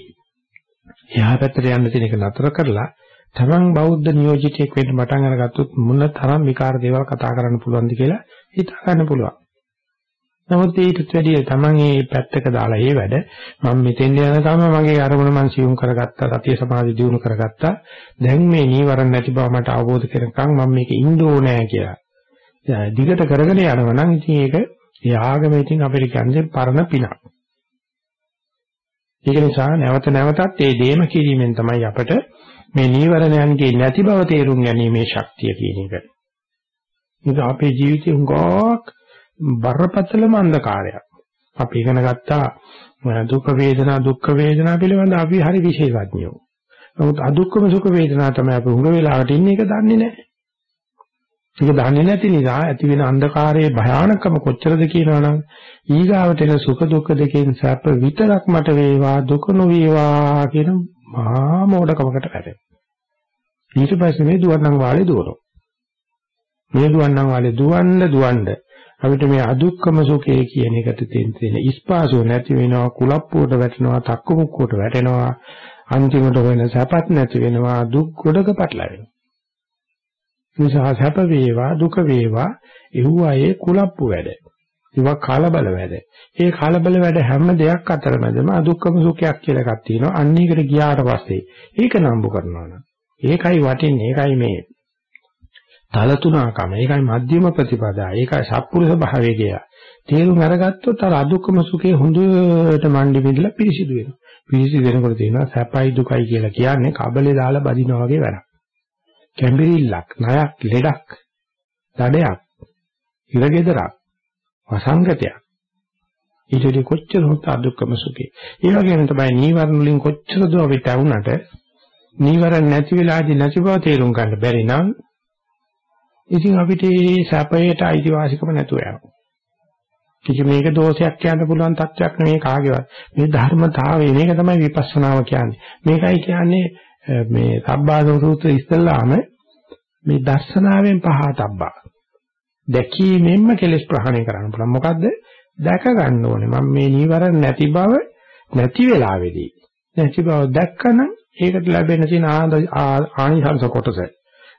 එහා පැත්තට යන්න තියෙන එක නතර කරලා තමන් බෞද්ධ නියෝජිතයෙක් වෙන්න පටන් අරගත්තොත් මොන තරම් විකාර දේවල් කතා කරන්න පුළුවන්ද කියලා හිතා ගන්න පුළුවන්. නමුත් ඊටත් වැඩිය තමන් මේ පැත්තක දාලා ඒ වැඩ මම මෙතෙන් යනකම් මගේ අරමුණ මං සියුම් කරගත්තා සතිය සමාධි දියුණු කරගත්තා. දැන් මේ නීවරණ නැති බව මට අවබෝධ කරගන්න මම මේක ඉන්න ඕනෑ කියලා. දිගට කරගෙන යනවා නම් ඉතින් ඒක ඒ ආගමේ ඉතින් අපිට කියන්නේ පරණ පිනක්. ඒක නිසා නැවත නැවතත් මේ දේම කිරීමෙන් තමයි අපට මේ නීවරණයන්ගේ නැති බව තේරුම් ගැනීමේ ශක්තිය කියන එක. ඒක අපේ ජීවිතේ හුඟක් බරපතලම අන්ධකාරයක්. අපි ඉගෙන ගත්තා දුක් වේදනා දුක් වේදනා පිළිබඳ අපි හරි විශේෂඥයෝ. නමුත් අදුක්කම සුඛ වේදනා තමයි අපි හුඟ වෙලාවට ඉන්නේ ඒක දන්නේ නැහැ. ඒක දන්නේ නැති නිසා ඇති වෙන අන්ධකාරයේ භයානකම කොච්චරද කියනවනම් ඊගාවට එන සුඛ දුක්ඛ දෙකෙන් සැප විතරක් මට වේවා දුක නොවේවා කියන මහා මෝඩකමකට වැටෙනවා. ඊට පස්සේ මේ දුවන්නම් වාලේ දුවනවා. මේ දුවන්නම් වාලේ දුවන්න දුවන්න අපිට මේ අදුක්කම සුඛය කියන එකට තියෙන තියෙන ඉස්පාසුව නැති වෙනවා කුලප්පුවට වැටෙනවා තක්කු මුක්කුවට වැටෙනවා අන්තිමට වෙන සැපත් නැති වෙනවා දුක් ගොඩක පටලැවෙනවා නිසා සැප වේවා දුක වේවා එව්වායේ කුලප්පු වැඩ. ඒවා කලබල වැඩ. ඒ කලබල වැඩ හැම දෙයක් අතරමැදම අදුක්කම සුඛයක් කියලා එකක් තියෙනවා. අන්න ඒකට ගියාට පස්සේ ඒක නම්බු කරනවා නම්. ඒකයි වටින්නේ ඒකයි මේ තලතුණකම ඒකයි මධ්‍යම ප්‍රතිපදා ඒකයි සත්පුරුෂ භාවය කියලා. තේරුම් අරගත්තොත් අර අදුක්කම සුඛේ හොඳට මණ්ඩි බිඳලා පිරිසිදු වෙනවා. පිරිසිදු වෙනකොට තියෙනවා සැපයි දුකයි කියලා කියන්නේ කබලේ දාලා බදිනවා වගේ වැඩක්. කැඹිරිල්ලක් ණයක් ලෙඩක් දඩයක් ඉරගෙදරක් වසංගතයක්. ඊටදී කොච්චර හොත් අදුක්කම සුඛේ. ඒ වගේම තමයි නීවරණ වලින් කොච්චර දෝ අපිට වුණාට නීවරණ නැති වෙලාදී නැති බව තේරුම් ගන්න බැරි නම් ඉතින් අපිට මේ සැපයට අයිතිවාසිකම නැතුව යනවා. කිසි මේක දෝෂයක් කියන්න පුළුවන් තත්වයක් නෙමෙයි කාගේවත්. මේ ධර්මතාවය මේක තමයි විපස්සනාව කියන්නේ. මේකයි කියන්නේ මේ සබ්බාසව සූත්‍රය ඉස්සල්ලාම මේ දර්ශනාවෙන් පහතබ්බා. දැකීමෙන්ම කෙලෙස් ප්‍රහාණය කරන්න පුළුවන්. මොකද්ද? දැක ගන්න ඕනේ. මම මේ නීවරණ නැති බව නැති වෙලාවේදී. නැති බව දැක්කනම් ඒකට ලැබෙන තියෙන ආනිසංස කොටස.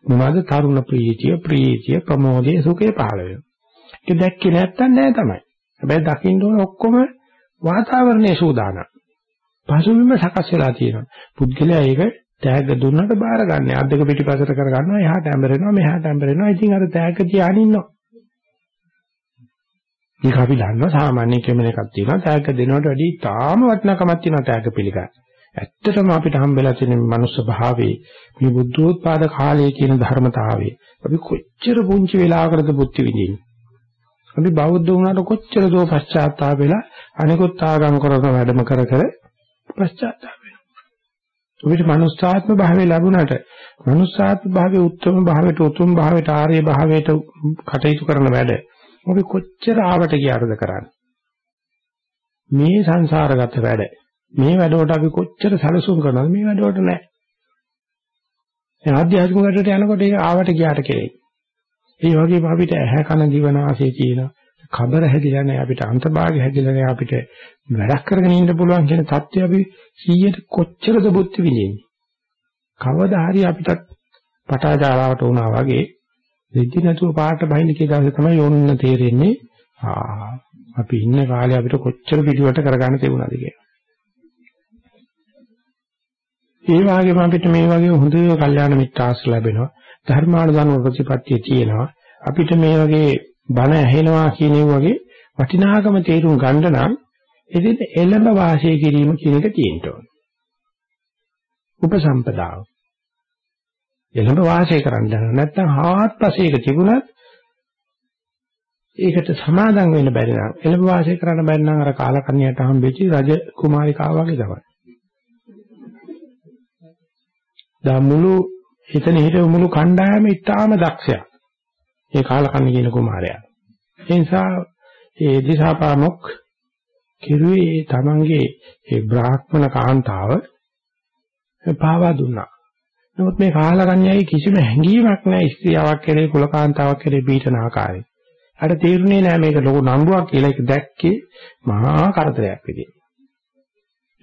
මොනවද තරුණ ප්‍රීතිය ප්‍රීතිය ප්‍රමෝදයේ සුඛේ පහළ වෙනවා. ඒක දැක්කේ නැත්තම් නෑ තමයි. හැබැයි දකින්න ඕන ඔක්කොම වාතාවරණයේ සූදානම්. පසුබිම සකස් වෙලා තියෙනවා. පුද්ගලයා ඒක තෑග්ග දුන්නට බාර ගන්න. අද්දක පිටිපසට කරගන්නවා. එහාට ඇඹරෙනවා මෙහාට ඇඹරෙනවා. ඉතින් අර තෑග්ග තියාගෙන ඉන්නවා. මේක අපි දන්නවා සාමාන්‍ය කෙමන එකක් තියෙනවා. තෑග්ග දෙනවට වැඩිය තාම වටිනාකමක් තියෙනවා තෑග්ග පිළිගන්න. ඇත්තටම අපිට හම්බෙලා තියෙන මේ මනුස්ස භාවයේ මේ බුද්ධෝත්පාද කාලයේ කියන ධර්මතාවයේ අපි කොච්චර පුංචි වෙලාවකටද බුද්ධ විඳින්නේ. අපි බෞද්ධ වුණාට කොච්චර දෝ පශ්චාත්තාප වෙලා අනිකුත් ආගම් කරන වැඩම කර කර පශ්චාත්තාප වෙනවා. අපිට මනුස්සාත්ම භාවය ලැබුණාට මනුස්සාත්ම භාවයේ උත්තම භාවයට උතුම් භාවයට ආර්ය භාවයට කටයුතු කරන වැඩ අපි කොච්චර ආවට ගියාද කරන්නේ. මේ සංසාරගත වැඩ මේ වැඩවලට අපි කොච්චර සැලසුම් කරනවද මේ වැඩවලට නැහැ. දැන් ආධ්‍යාත්මික වැඩට යනකොට ඒක ආවට ගියාට කෙරේ. ඒ වගේම අපිට ඇහැ කන දිව නාසය තියෙන කබර හැදිලා නැහැ අපිට අන්තභාගය හැදිලා නැහැ අපිට වැඩක් කරගෙන ඉන්න පුළුවන් කියන தත්ත්වය අපි 100ට කොච්චරද බුද්ධ විඳින්නේ. කවදා හරි අපිට පටාචාරාවට වුණා වගේ දෙද්දි නැතුව පාට බහින්න කියලා තමයි ඕන්න තේරෙන්නේ. ආ අපි ඉන්න කාලේ අපිට කොච්චර පිටුවට කරගන්න තිබුණාද කියලා. ඒ වගේම අපිට මේ වගේ හොඳ කල්යාණ මිත්‍රාස් ලැබෙනවා. ධර්මානුධර්ම ප්‍රතිපත්තිය තියෙනවා. අපිට මේ වගේ බණ ඇහෙනවා කියන වගේ වටිනාකම තේරුම් ගන්න නම් ඉතින් එළඹ වාසය කිරීම කියන එක තියෙන්න ඕනේ. උපසම්පදාව. එළඹ වාසය කරන්න දැන නැත්නම් හාත්පසේක තිබුණත් ඒකට සමාදම් වෙන්න බැරි නම් එළඹ වාසය කරන්න බැරි නම් අර කාලකන්‍යයට හම්බෙච්ච රජ කුමාරිකාව වගේ තමයි. දා මුළු එතන හිටපු මුළු කණ්ඩායම ඉතාම දක්ෂයා. ඒ කාලකන්‍ය කියන කුමාරයා. ඒ නිසා ඒ දිසාපාමොක් කිරුවේ තමන්ගේ ඒ බ්‍රාහ්මණ කාන්තාව පාවා දුන්නා. නමුත් මේ කාලකන්‍යයි කිසිම හැඟීමක් නැහැ ස්ත්‍රියාවක් කෙරේ කුලකාන්තාවක් කෙරේ බීතන ආකාරයි. අර තේරුනේ නෑ මේක ලොකු නම්බුවක් කියලා ඒක දැක්කේ මහා කරදරයක් විදියට.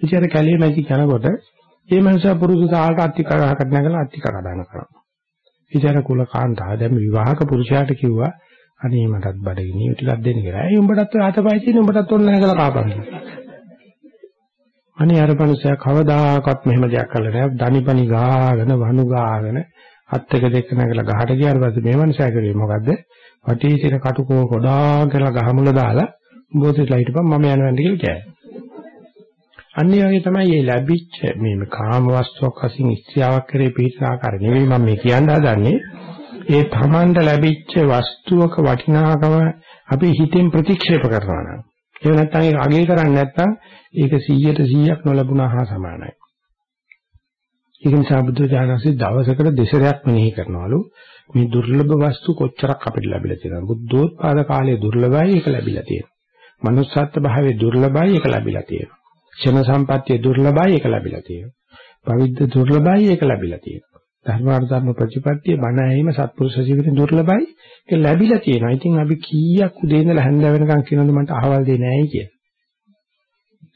ඉතින් කැලේ මැදි යනකොට මේ මනුස්සයා පුරුදු තාලට අත්ති කරහකට නැගලා අත්ති කරදාන කරනවා. ඉතින් කුල කාන්තාව දැන් විවාහක පුරුෂයාට කිව්වා අනේ මටත් බඩගිනි ටිකක් දෙන්න කියලා. ඇයි උඹටත් අතපය තියෙන උඹටත් ඔන්න නැගලා කාපන්. අනේ අර මනුස්සයා කවදාකවත් මෙහෙම දෙයක් කළා නෑ. දනිපනි ගාගෙන වනු ගාගෙන අත් එක දෙක නැගලා ගහට ගියාට පස්සේ මේ මනුස්සයා කරේ මොකද්ද? වටේ තියෙන කටුකෝ කොඩා කියලා ගහමුල දාලා උඹෝතේ හිටපන් මම යනවා කියලා කියයි. අන්නේ වගේ තමයි මේ ලැබිච්ච මේ කාම වස්තුවක් වශයෙන් ඉස්ත්‍යාවක් කරේ පිටස ආකාර නෙවෙයි මම මේ කියන්න හදන්නේ. ඒ තමන්ට ලැබිච්ච වස්තුවක වටිනාකම අපි හිතෙන් ප්‍රතික්ෂේප කරනවා නම් ඒ නැත්තම් ඒක අගය කරන්නේ නැත්තම් ඒක 100ට 100ක් නොලැබුණා හා සමානයි. ඒක නිසා බුදු දානසේ දවසකට දෙසරයක් මෙනෙහි කරනවලු මේ දුර්ලභ වස්තු කොච්චරක් අපිට ලැබිලා තියෙනවද? බුද්ධෝත්පාද කාලයේ දුර්ලභයි ඒක ලැබිලා තියෙනවා. manussත්ත්ව භාවයේ දුර්ලභයි ඒක ලැබිලා තියෙනවා. ක්ෂණ සම්පත්තිය දුර්ලභයි ඒක ලැබිලා තියෙනවා. පවිද්ද දුර්ලභයි ඒක ලැබිලා තියෙනවා. ධර්මාර්ථ ධර්ම ප්‍රතිපත්තිය බණ ඇහිම සත්පුරුෂ ජීවිතේ දුර්ලභයි ඒක ලැබිලා තියෙනවා. ඉතින් අපි කීයක් උදේ ඉඳලා හැන්ද වෙනකන් කියනවද මන්ට අහවල් දෙන්නේ නැහැ කියලා.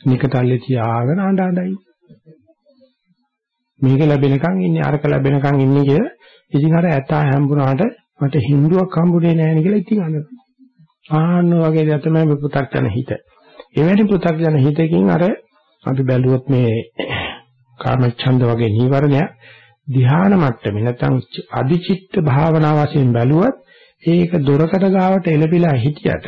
නිකතල්ලේ තියාගෙන අඬ අඬයි. මේක ලැබෙනකන් ඉන්නේ අරක ලැබෙනකන් ඉන්නේ කියලා ඉතින් අර ඇතා හම්බුනාට මට හින්දුවක් හම්බුනේ නැහැ නේ කියලා ඉතින් අඬනවා. ආන්න වගේ දෙයක් තමයි පු탁ජන හිත. එවැනි පෘථග්ජන හිතකින් අර අපි බැලුවොත් මේ කාමච්ඡන්ද වගේ නීවරණය ධ්‍යාන මට්ටමේ නැත්නම් අදිචිත්ත භාවනා වශයෙන් බැලුවත් ඒක දොරකට ගාවට එළපිලා හිටියට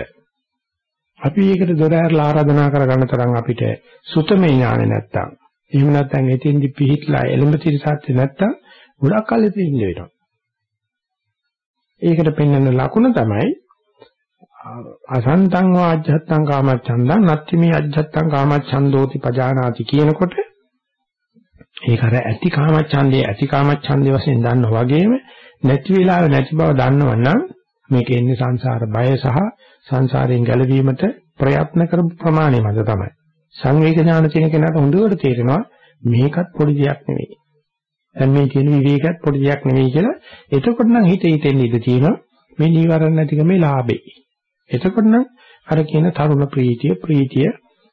අපි ඒකට දොර ඇරලා ආරාධනා කරගන්න තරම් අපිට සුතමේ ඥානෙ නැත්තම් එහෙම නැත්නම් එතින්දි පිහිట్లా එළඹ තිරසත් නැත්තම් ගොඩක් කල් ඉතින් ඉන්න වෙනවා. ඒකට පෙන්වන ලකුණ තමයි අසන්තං වාජ්ජත්තං කාමච්ඡන්දං නත්තිමි අජ්ජත්තං කාමච්ඡන්දෝති පජානාති කියනකොට ඒක අර ඇති කාමච්ඡන්දේ ඇති කාමච්ඡන්දේ වශයෙන් දන්නා වගේම නැති වෙලාව නැති බව දන්නවනම් මේක එන්නේ සංසාර බය සහ සංසාරයෙන් ගැලවීමට ප්‍රයත්න කරපු ප්‍රමාණය මත තමයි. සංවේග ඥාන තියෙන කෙනාට හොඳට තේරෙනවා මේකත් පොඩි දෙයක් නෙවෙයි. දැන් මේ කියන විවේකයක් පොඩි දෙයක් නෙවෙයි කියලා. එතකොට නම් හිත හිතෙන් ඉඳ තියෙනවා මේ නීවරණ නැතිකමේ ලාභේ. එතකොට නම් අර කියන තරුණ ප්‍රීතිය ප්‍රීතිය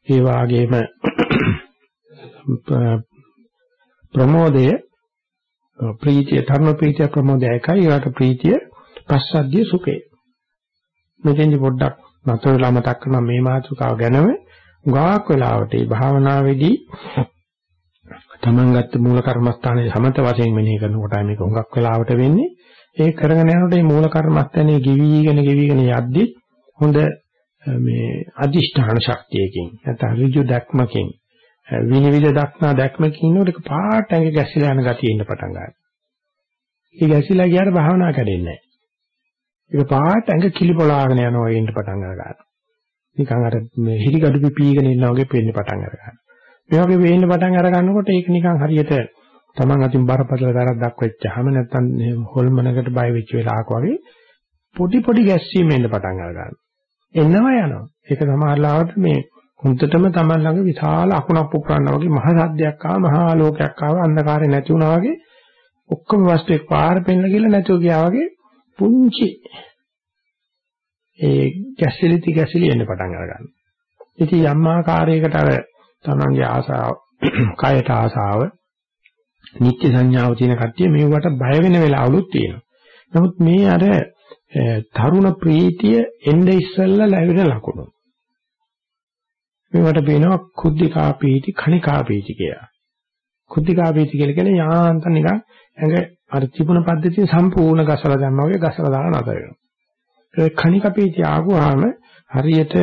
ඒ වාගේම ප්‍රමෝදය ප්‍රීතිය තරුණ ප්‍රීතිය ප්‍රමෝදය එකයි. ඒකට ප්‍රීතිය පස්සද්ධිය සුඛේ. මෙතෙන්දි පොඩ්ඩක් නතරලා මතක් කරන මේ මාතෘකාව ගැනම. ගාක් වෙලාවට මේ භාවනාවේදී තමන් ගත්ත මූල කර්මස්ථානයේ සමත වශයෙන් මෙනෙහි කරනකොට මේක හුඟක් වෙලාවට වෙන්නේ. ඒ කරගෙන යනකොට මේ මූල කර්මස්ථානයේ ගෙවිගෙන ගෙවිගෙන යද්දි හොඳ මේ අදිෂ්ඨාන ශක්තියකින් නැත්නම් ඍජු දැක්මකින් විනිවිද දක්නා දැක්මකින් ඉන්නකොට පාට ඇඟ ගැසිලා යන ගතිය ඉන්න පටන් ගන්නවා. ඒ ගැසිලා ගියාට භාවනා කරෙන්නේ නැහැ. ඒක පාට ඇඟ කිලිපොලාගෙන යනවා ඉන්න පටන් ගන්නවා. නිකන් අර මේ හිරිගඩු පිපීගෙන ඉන්නා වගේ පේන්න පටන් ගන්නවා. මේ වගේ වෙන්න පටන් අර ගන්නකොට ඒක නිකන් හරියට Taman අතින් බරපතල වැරද්දක් වෙච්චාම නැත්තම් හොල්මනකට බය වෙච්ච වෙලාවක වගේ පොඩි පොඩි ගැස්සීම් එන්න පටන් ගන්නවා. එනවා යනවා. ඒක සමහරවිට මේ හුද්දටම Taman ළඟ විශාල අකුණක් පුපුරනවා වගේ මහ සද්දයක් ආව මහා ආලෝකයක් ආව අන්ධකාරය නැති වුණා වගේ ඔක්කොම වස්තු එක් පාර පෙන්න කියලා නැතුව ගියා වගේ පුංචි ඒ ගැසිලිති ගැසිලි එන්න පටන් අරගන්නවා. ඉතින් යම් ආකාරයකට අර තමන්ගේ ආසාව, කායට ආසාව, නිත්‍ය සංඥාව තියෙන කට්ටිය මේවට බය වෙන වෙලාවලුත් තියෙනවා. නමුත් මේ අර තරුණ ප්‍රීතිය එnde ඉස්සෙල්ලා ලැබෙන ලකුණු. මේවට කියනවා කුද්ධිකා පීති, කණිකා පීති කියලා. කුද්ධිකා පීති කියලා කියන්නේ යාන්තම් නිකන් ඇඟ අර තිබුණ පද්ධතිය සම්පූර්ණ ගසලා දැම්මා වගේ ගසලා දාලා නතර වෙනවා. ඒ කණිකා පීති ආවම හරියට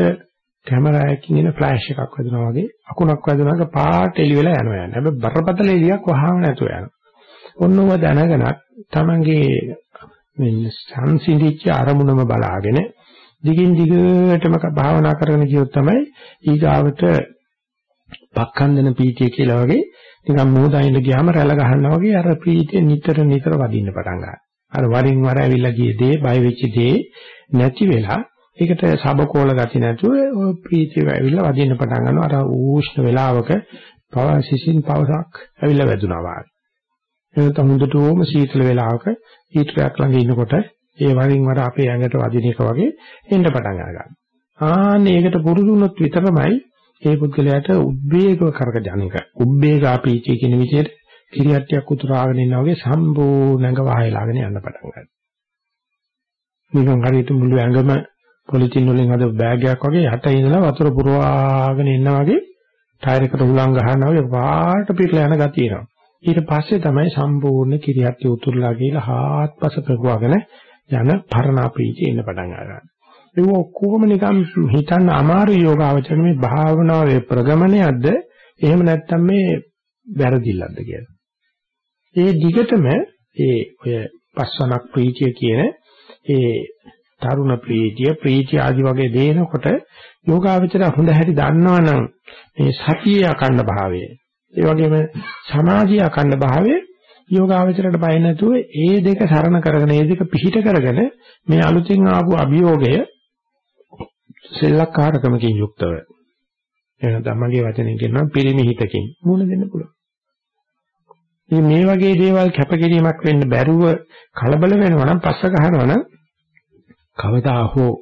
කැමරා එකකින් එන ෆ්ලෑෂ් එකක් වැදුනා වගේ අකුණක් වැදුනා වගේ පාට එළි වෙලා යනවා යන්නේ. හැබැයි බරපතල එළියක් වහාම නැතුව යනවා. ඔන්නෝව දැනගෙනත් Tamange මේ සංසිඳිච්ච අරමුණම බලාගෙන දිගින් දිගටම භාවනා කරගෙන ගියොත් තමයි ඊගාවට පක්ඛන්දන පීතිය කියලා වගේ නිකන් මෝදයින්ද ගියාම රැළ ගහනවා වගේ අර පීතිය නිතර නිතර වදින්න පටන් ගන්නවා. අර වරින් වර ඇවිල්ලා ගිය දේ, බය වෙච්ච දේ නැති වෙලා ඒකට සබකෝල ගති නැතුව ඔය ප්‍රීතිය ඇවිල්ලා වදින්න පටන් ගන්නවා. අර ඌෂ්ණ වෙලාවක පව සිසින් පවසක් ඇවිල්ලා වැදුනා වගේ. එනත හොඳටම සීතල වෙලාවක හීටරයක් ළඟ ඉන්නකොට ඒ වරින් වර අපේ ඇඟට වදින එක වගේ එන්න පටන් ගන්නවා. ආන්නේ ඒකට පුරුදු වුණොත් විතරමයි ඒ පුද්ගලයාට උද්වේගව කරක ජනික. උද්වේගාපීචි කියන විදිහට කිරියට්ටියක් උතුරාගෙන ඉන්නා වගේ සම්පූර්ණංග වහයලාගෙන යන්න පටන් ගන්නවා. නිකන් හරියට මුළු ඇඟම පොලිතින් වලින් අද බෑග් එකක් වගේ යට ඉඳලා වතුර පුරවාගෙන ඉන්නා වගේ ටයර් එකට උලන් ගහනවා වගේ පාට පිටලා යන ගතිය එනවා. ඊට පස්සේ තමයි සම්පූර්ණ කිරියට්ටි උතුරලා ගිහලා හාත්පස පෙගුවගෙන යන පරණාපීචි එන්න පටන් ගන්නවා. ඒක ඔක්කොම නිකන් හිතන්න අමාරු යෝගාවචර මේ භාවනාවේ ප්‍රගමනයක්ද එහෙම නැත්නම් මේ වැරදිල්ලක්ද කියලා. ඒ දිගටම ඒ ඔය පස්වනක් ප්‍රීතිය කියන ඒ තරුණ ප්‍රීතිය ප්‍රීතිය ආදි වගේ දේනකොට යෝගාවචර හොඳ හැටි දන්නවනම් මේ සතියේ අකණ්ඩ භාවය ඒ වගේම සමාධිය අකණ්ඩ භාවය යෝගාවචරයට බය නැතුව ඒ දෙක සරණ කරගෙන ඒ දෙක පිහිට කරගෙන මේ අලුතින් ආපු අභියෝගය සෙල්ලක්කාරකමකින් යුක්තව එහෙනම් තමගේ වචනෙන් කියනවා පිරිමි හිතකින් මුණ දෙන්න පුළුවන්. ඉතින් මේ වගේ දේවල් කැපකිරීමක් වෙන්න බැරුව කලබල වෙනවා නම් පස්ස ගහනවා නම් කවදා හෝ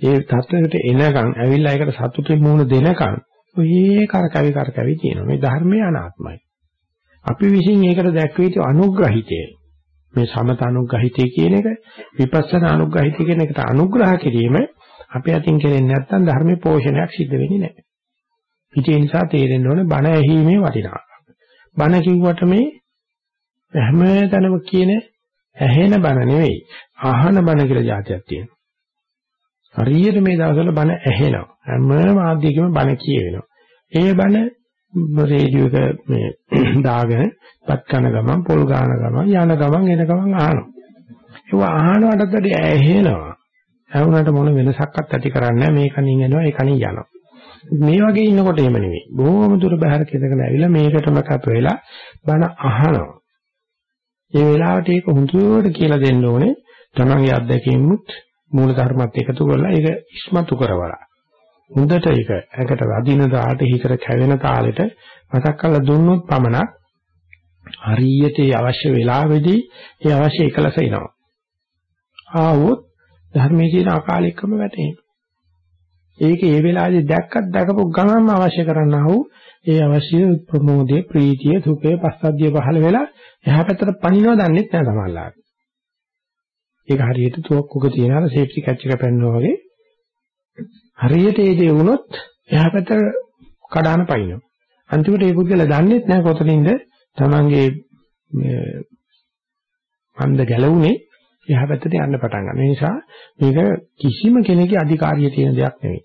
ඒ තත්ත්වයකට එනකන් ඇවිල්ලා ඒකට සතුටින් මුණ දෙනකන් ඔය කරකැවි කරකැවි තියෙනවා. මේ ධර්මය අනාත්මයි. අපි විසින් ඒකට දැක්විය යුතු අනුග්‍රහිතය මේ සමත අනුග්‍රහිතය කියන එක විපස්සනා අනුග්‍රහිතය කියන එකට අනුග්‍රහ කිරීම අපේ අතින් කෙරෙන්නේ නැත්නම් ධර්මයේ පෝෂණයක් සිද්ධ වෙන්නේ නැහැ. ඒ නිසා තේරෙන්න ඕනේ බණ ඇහිීමේ වටිනාකම. බණ කිව්වට මේ හැමතැනම කියන ඇහෙන බණ නෙවෙයි අහන බණ කියලා જાතියක් තියෙනවා. හරියට මේ දවස්වල බණ ඇහෙනවා. හැම මාධ්‍යයකම බණ කියවෙනවා. ඒ බණ රේඩියෝ එක මේ දාගෙන පත් කන ගමන් පොල් ගාන ගමන් යන ගමන් එන ගමන් අහනවා. ඒක අහනවටත් වැඩි ඇහෙනවා. ඇහුනට මොන වෙනසක්වත් ඇති කරන්නේ නැහැ. මේ කනින් එනවා ඒ කනින් යනවා. මේ වගේ ඉන්නකොට එහෙම නෙවෙයි. බොහොම දුර බැහැර කෙදගෙන ඇවිල්ලා මේකටම කත වෙලා බණ අහනවා. ඒ වෙලාවට ඒක හුදුවට කියලා දෙන්න ඕනේ. තමන්ගේ අත්දැකීමුත් මූල ධර්මات එකතු කරලා ඒක ඉස්මතු කරවලා. හොඳට ඒක ඇඟට වදින දාට හිතට කැවෙන තාලෙට මතක් කරලා දුන්නොත් පමණක් හරියට ඒ අවශ්‍ය වෙලාවෙදී ඒ අවශ්‍ය එකලස එනවා. ආවොත් ධර්මයේ කියන අකාලිකම වැටෙනවා. ඒක ඒ වෙලාවේදී දැක්කත් දැකපු ගමන්ම අවශ්‍ය කරන්නා වූ ඒ අවශ්‍ය ප්‍රමෝදයේ ප්‍රීතිය සුඛය පස්සද්ධිය පහළ වෙලා එහා පැත්තට පනිනවා දන්නෙත් නෑ සමහරලාට. ඒක හරියට තුවක්කුක තියන අර සේෆ්ටි කැච් එක පෙන්වනවා වගේ හරියට ඒ දේ වුණොත් එහා පැත්තට කඩාන පනිනවා. අන්තිමට ඒ පුද්ගලයා දන්නෙත් නෑ කොතනින්ද තමන්ගේ මන්ද ගැලවුනේ එහා පැත්තට යන්න පටන් ගන්න. ඒ නිසා මේක කිසිම කෙනෙකුගේ අධිකාරිය තියෙන දෙයක් නෙවෙයි.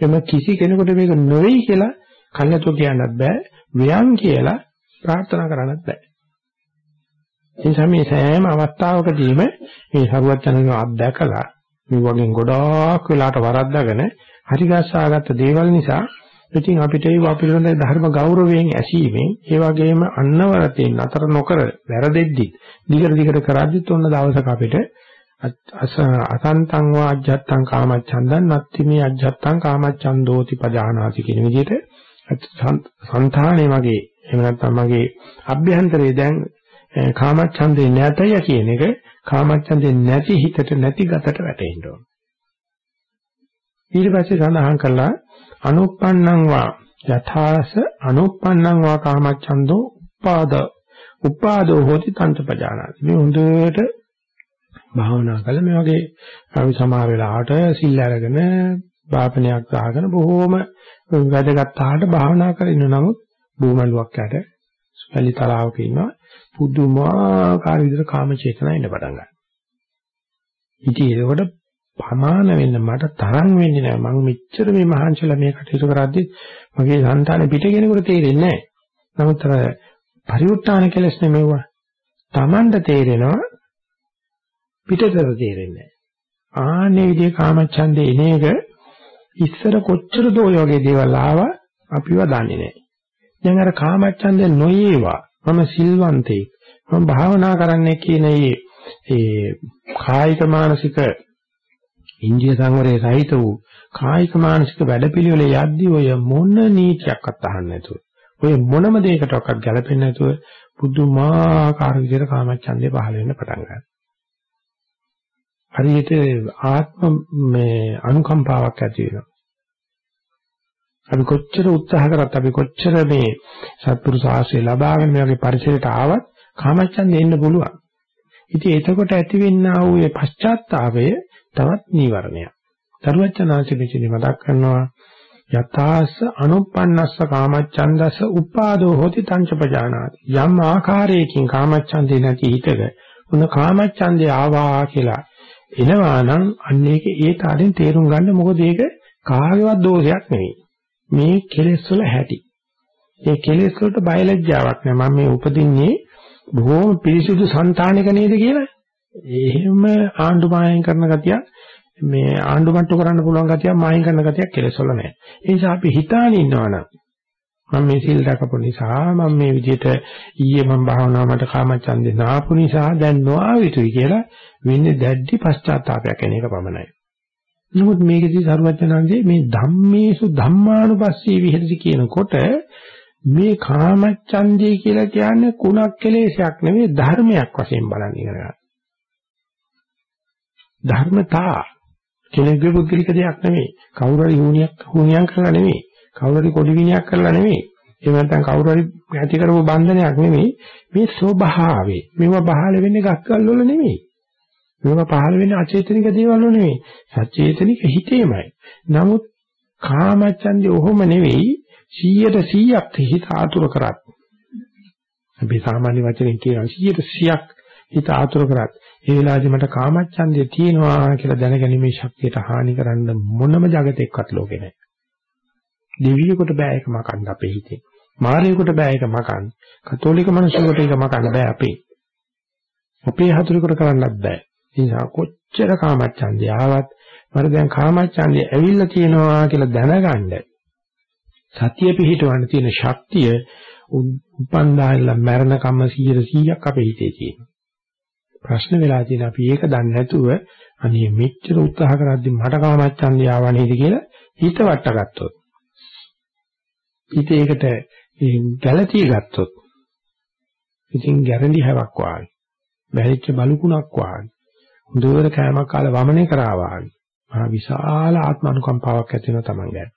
එම කිසි කෙනෙකුට මේක නොවේයි කියලා කන්නතෝ කියන්නත් බෑ. ව්‍යං කියලා ප්‍රාර්ථනා කරන්නත් බෑ. ඒ නිසා මේ සෑම අවස්ථාවකදීම මේ සරුවත් යන අත්දැකලා මේ වගේ ගොඩාක් වෙලාට වරද්දාගෙන හරිගස්සාගත්ත දේවල් නිසා ඉතින් අපිට ඒ අපිට ධර්ම ගෞරවයෙන් ඇසීමෙන් ඒ වගේම අන්නවරතෙන් අතර නොකර වැරදෙද්දි දිගට දිගට කරද්දිත් ඔන්න දවසක අපිට අසන්තං වා අජ්ජත්තං කාමච්ඡන්දං නත්ති මේ අජ්ජත්තං කාමච්ඡන්දෝති පජානාති කියන විදිහට సంతානේ වගේ එහෙම නැත්නම් මගේ අභ්‍යන්තරේ දැන් කාමච්ඡන්දේ නැතය කියන එක කාමච්ඡන්දේ නැති හිතට නැති ගතට වැටෙන්න ඕන. ඊට පස්සේ සඳහන් කළා අනුප්පන්නං වා යථාස අනුප්පන්නං වා කාමච්ඡන්தோ උපාද උපාදෝ හෝති තන්තපජානාති මේ හොඳට භාවනා කළ. මේ වගේ අපි සමහර වෙලාවට සිල් අරගෙන වාපනයක් දාගෙන බොහෝම වැඩගත් ආහට භාවනා කරගෙන නමුත් බූමලුවක් යට වැලි තලාවක ඉන්නවා. පුදුමාකාර විදිහට කාම චේතනා එන්න පටන් ගන්නවා. ඉතින් ඒකට ප්‍රමාණ වෙන්න මට තරම් වෙන්නේ නැහැ. මම මෙච්චර මේ මහන්සිලා මේ කටයුතු කරද්දි මගේ సంతාන පිට කෙනෙකුට තේරෙන්නේ නැහැ. නමුත් අර පරිඋත්තාන කෙලස් නෙමෙවුවා. Tamanda තේරෙනවා පිටතට තේරෙන්නේ නැහැ. ආන්නේ විදිහේ කාමච්ඡන්දේ එන එක ඉස්සර කොච්චර දෝ වගේ දේවල් ආවා අපිව දන්නේ නැහැ. දැන් අර කාමච්ඡන්දේ නොයේවා මම සිල්වන්තේ මම භාවනා කරන්නේ කියන ඒ කායික මානසික ඉන්දිය සංවරයේ සහිත වූ කායික මානසික වැඩපිළිවෙල යද්දී ඔය මොන නීතියක්වත් අහන්න නැතුව ඔය මොනම දෙයකටවත් ගැලපෙන්නේ නැතුව පුදුමාකාර විදිහට කාමච්ඡන්දේ පහළ වෙන්න පටන් ගන්නවා. හරියට ආත්ම මේ අනුකම්පාවක් ඇති වෙනවා. අපි කොච්චර උත්සාහ කරත් අපි කොච්චර මේ සත්පුරුෂ ආශ්‍රය ලබාගෙන මේ වගේ පරිසරයට ආවත් කාමච්ඡන්දේ එන්න පුළුවන්. ඉතින් එතකොට ඇතිවෙනා වූ මේ පශ්චාත්තාවය තවත් නීවරණයක්. දරුවචනාංශ මෙතන මතක් කරනවා යථාස්ස අනුප්පන්නස්ස කාමච්ඡන්දස්ස උපාදෝ හොති තංච පජානාති. යම් ආකාරයකින් කාමච්ඡන්දේ නැති හිතක උන කාමච්ඡන්දේ ආවා කියලා එනවා නම් අන්න ඒක ඒ තාලෙන් තේරුම් ගන්න මොකද ඒක කාගේවත් දෝෂයක් නෙවෙයි. මේ කෙලෙස් වල හැටි. ඒ කෙලෙස් වලට බයලජ්ජාවක් නෑ. මම මේ උපදින්නේ බොහොම පිරිසිදු సంతානික නේද කියලා. එහෙම ආණ්ඩු මායම් කරන ගතිය මේ ආණ්ඩු මට්ටු කරන්න පුළුවන් ගතිය මායම් කරන ගතියක් කෙලෙස් වල නෑ. ඒ නිසා අපි හිතානේ ඉන්නවනම් මම මේ සිල් රැකපු නිසා මම මේ විදිහට ඊයේ මම භාවනා මට කාමචන්දේ නාපු නිසා දැන් නොආවිතුයි කියලා වෙන්නේ දැඩි පශ්චාත්තාවයක් එන එක පමණයි. නමුත් මේකදී සරුවචනන්දේ මේ ධම්මේසු ධම්මානුපස්සී විහෙරති කියනකොට මේ කාමච්ඡන්දේ කියලා කියන්නේ කුණක් කෙලේශයක් නෙවෙයි ධර්මයක් වශයෙන් බලන්න ඉගෙන ගන්න. ධර්මතා කෙනෙකුගේ පුද්ගලික දෙයක් නෙවෙයි. කවුරු හරි හුනියක් හුනියම් කරලා නෙවෙයි. කවුරු හරි කොඩි විනියක් කරලා නෙවෙයි. එහෙම නැත්නම් කවුරු හරි ඇති කරපු බන්ධනයක් නෙවෙයි. මේ ස්වභාවය. මේවා පහළ වෙන්නේ ගස්කල් වල නෙවෙයි. මේවා පහළ වෙන්නේ අචේතනික දේවල් වල නෙවෙයි. සචේතනික හිතේමයි. නමුත් කාමච්ඡන්දේ ඔහොම නෙවෙයි 100ට 100ක් හිත ආතුර කරත්. අපි සාමාන්‍ය වචනෙන් කියනවා 100ට 100ක් හිත ආතුර කරත්. ඒ වෙලාවේදී මට කාමච්ඡන්දේ තියෙනවා කියලා දැනගැනීමේ ශක්තියට හානි කරන්න මොනම జగතෙක්වත් ලෝකේ නැහැ. දෙවියෙකුට බෑ ඒක මකන්න අපේ හිතේ. මාරයෙකුට බෑ ඒක මකන්න. කතෝලික මිනිසෙකුට ඒක මකන්න බෑ අපේ. අපේ හතුරෙකුට කරන්නත් බෑ. ඒ නිසා කොච්චර කාමච්ඡන්දය ආවත් මට දැන් කාමච්ඡන්දය ඇවිල්ලා තියෙනවා කියලා දැනගන්න සතිය පිහිටවන්න තියෙන ශක්තිය උපන්දායලා මරණ කම්ම 100%ක් අපේ හිතේ තියෙනවා. ප්‍රශ්න වෙලා තියෙන අපි ඒක දන්නේ නැතුව අනේ මෙච්චර උත්සාහ කරද්දි මට කාමච්ඡන්දය ආවා නේද කියලා හිත වට්ටගත්තොත්. හිත ඒකට ගැළතිය ගත්තොත් ඉතින් ගැරන්ටි හැවක් වාගේ. බැරිච්ච බලුකුණක් වාගේ. හොඳට කෑමක් කාලා වමනේ කරා වාගේ. මහා විශාල ආත්ම අනුකම්පාවක් ඇති වෙනවා Taman ගැන.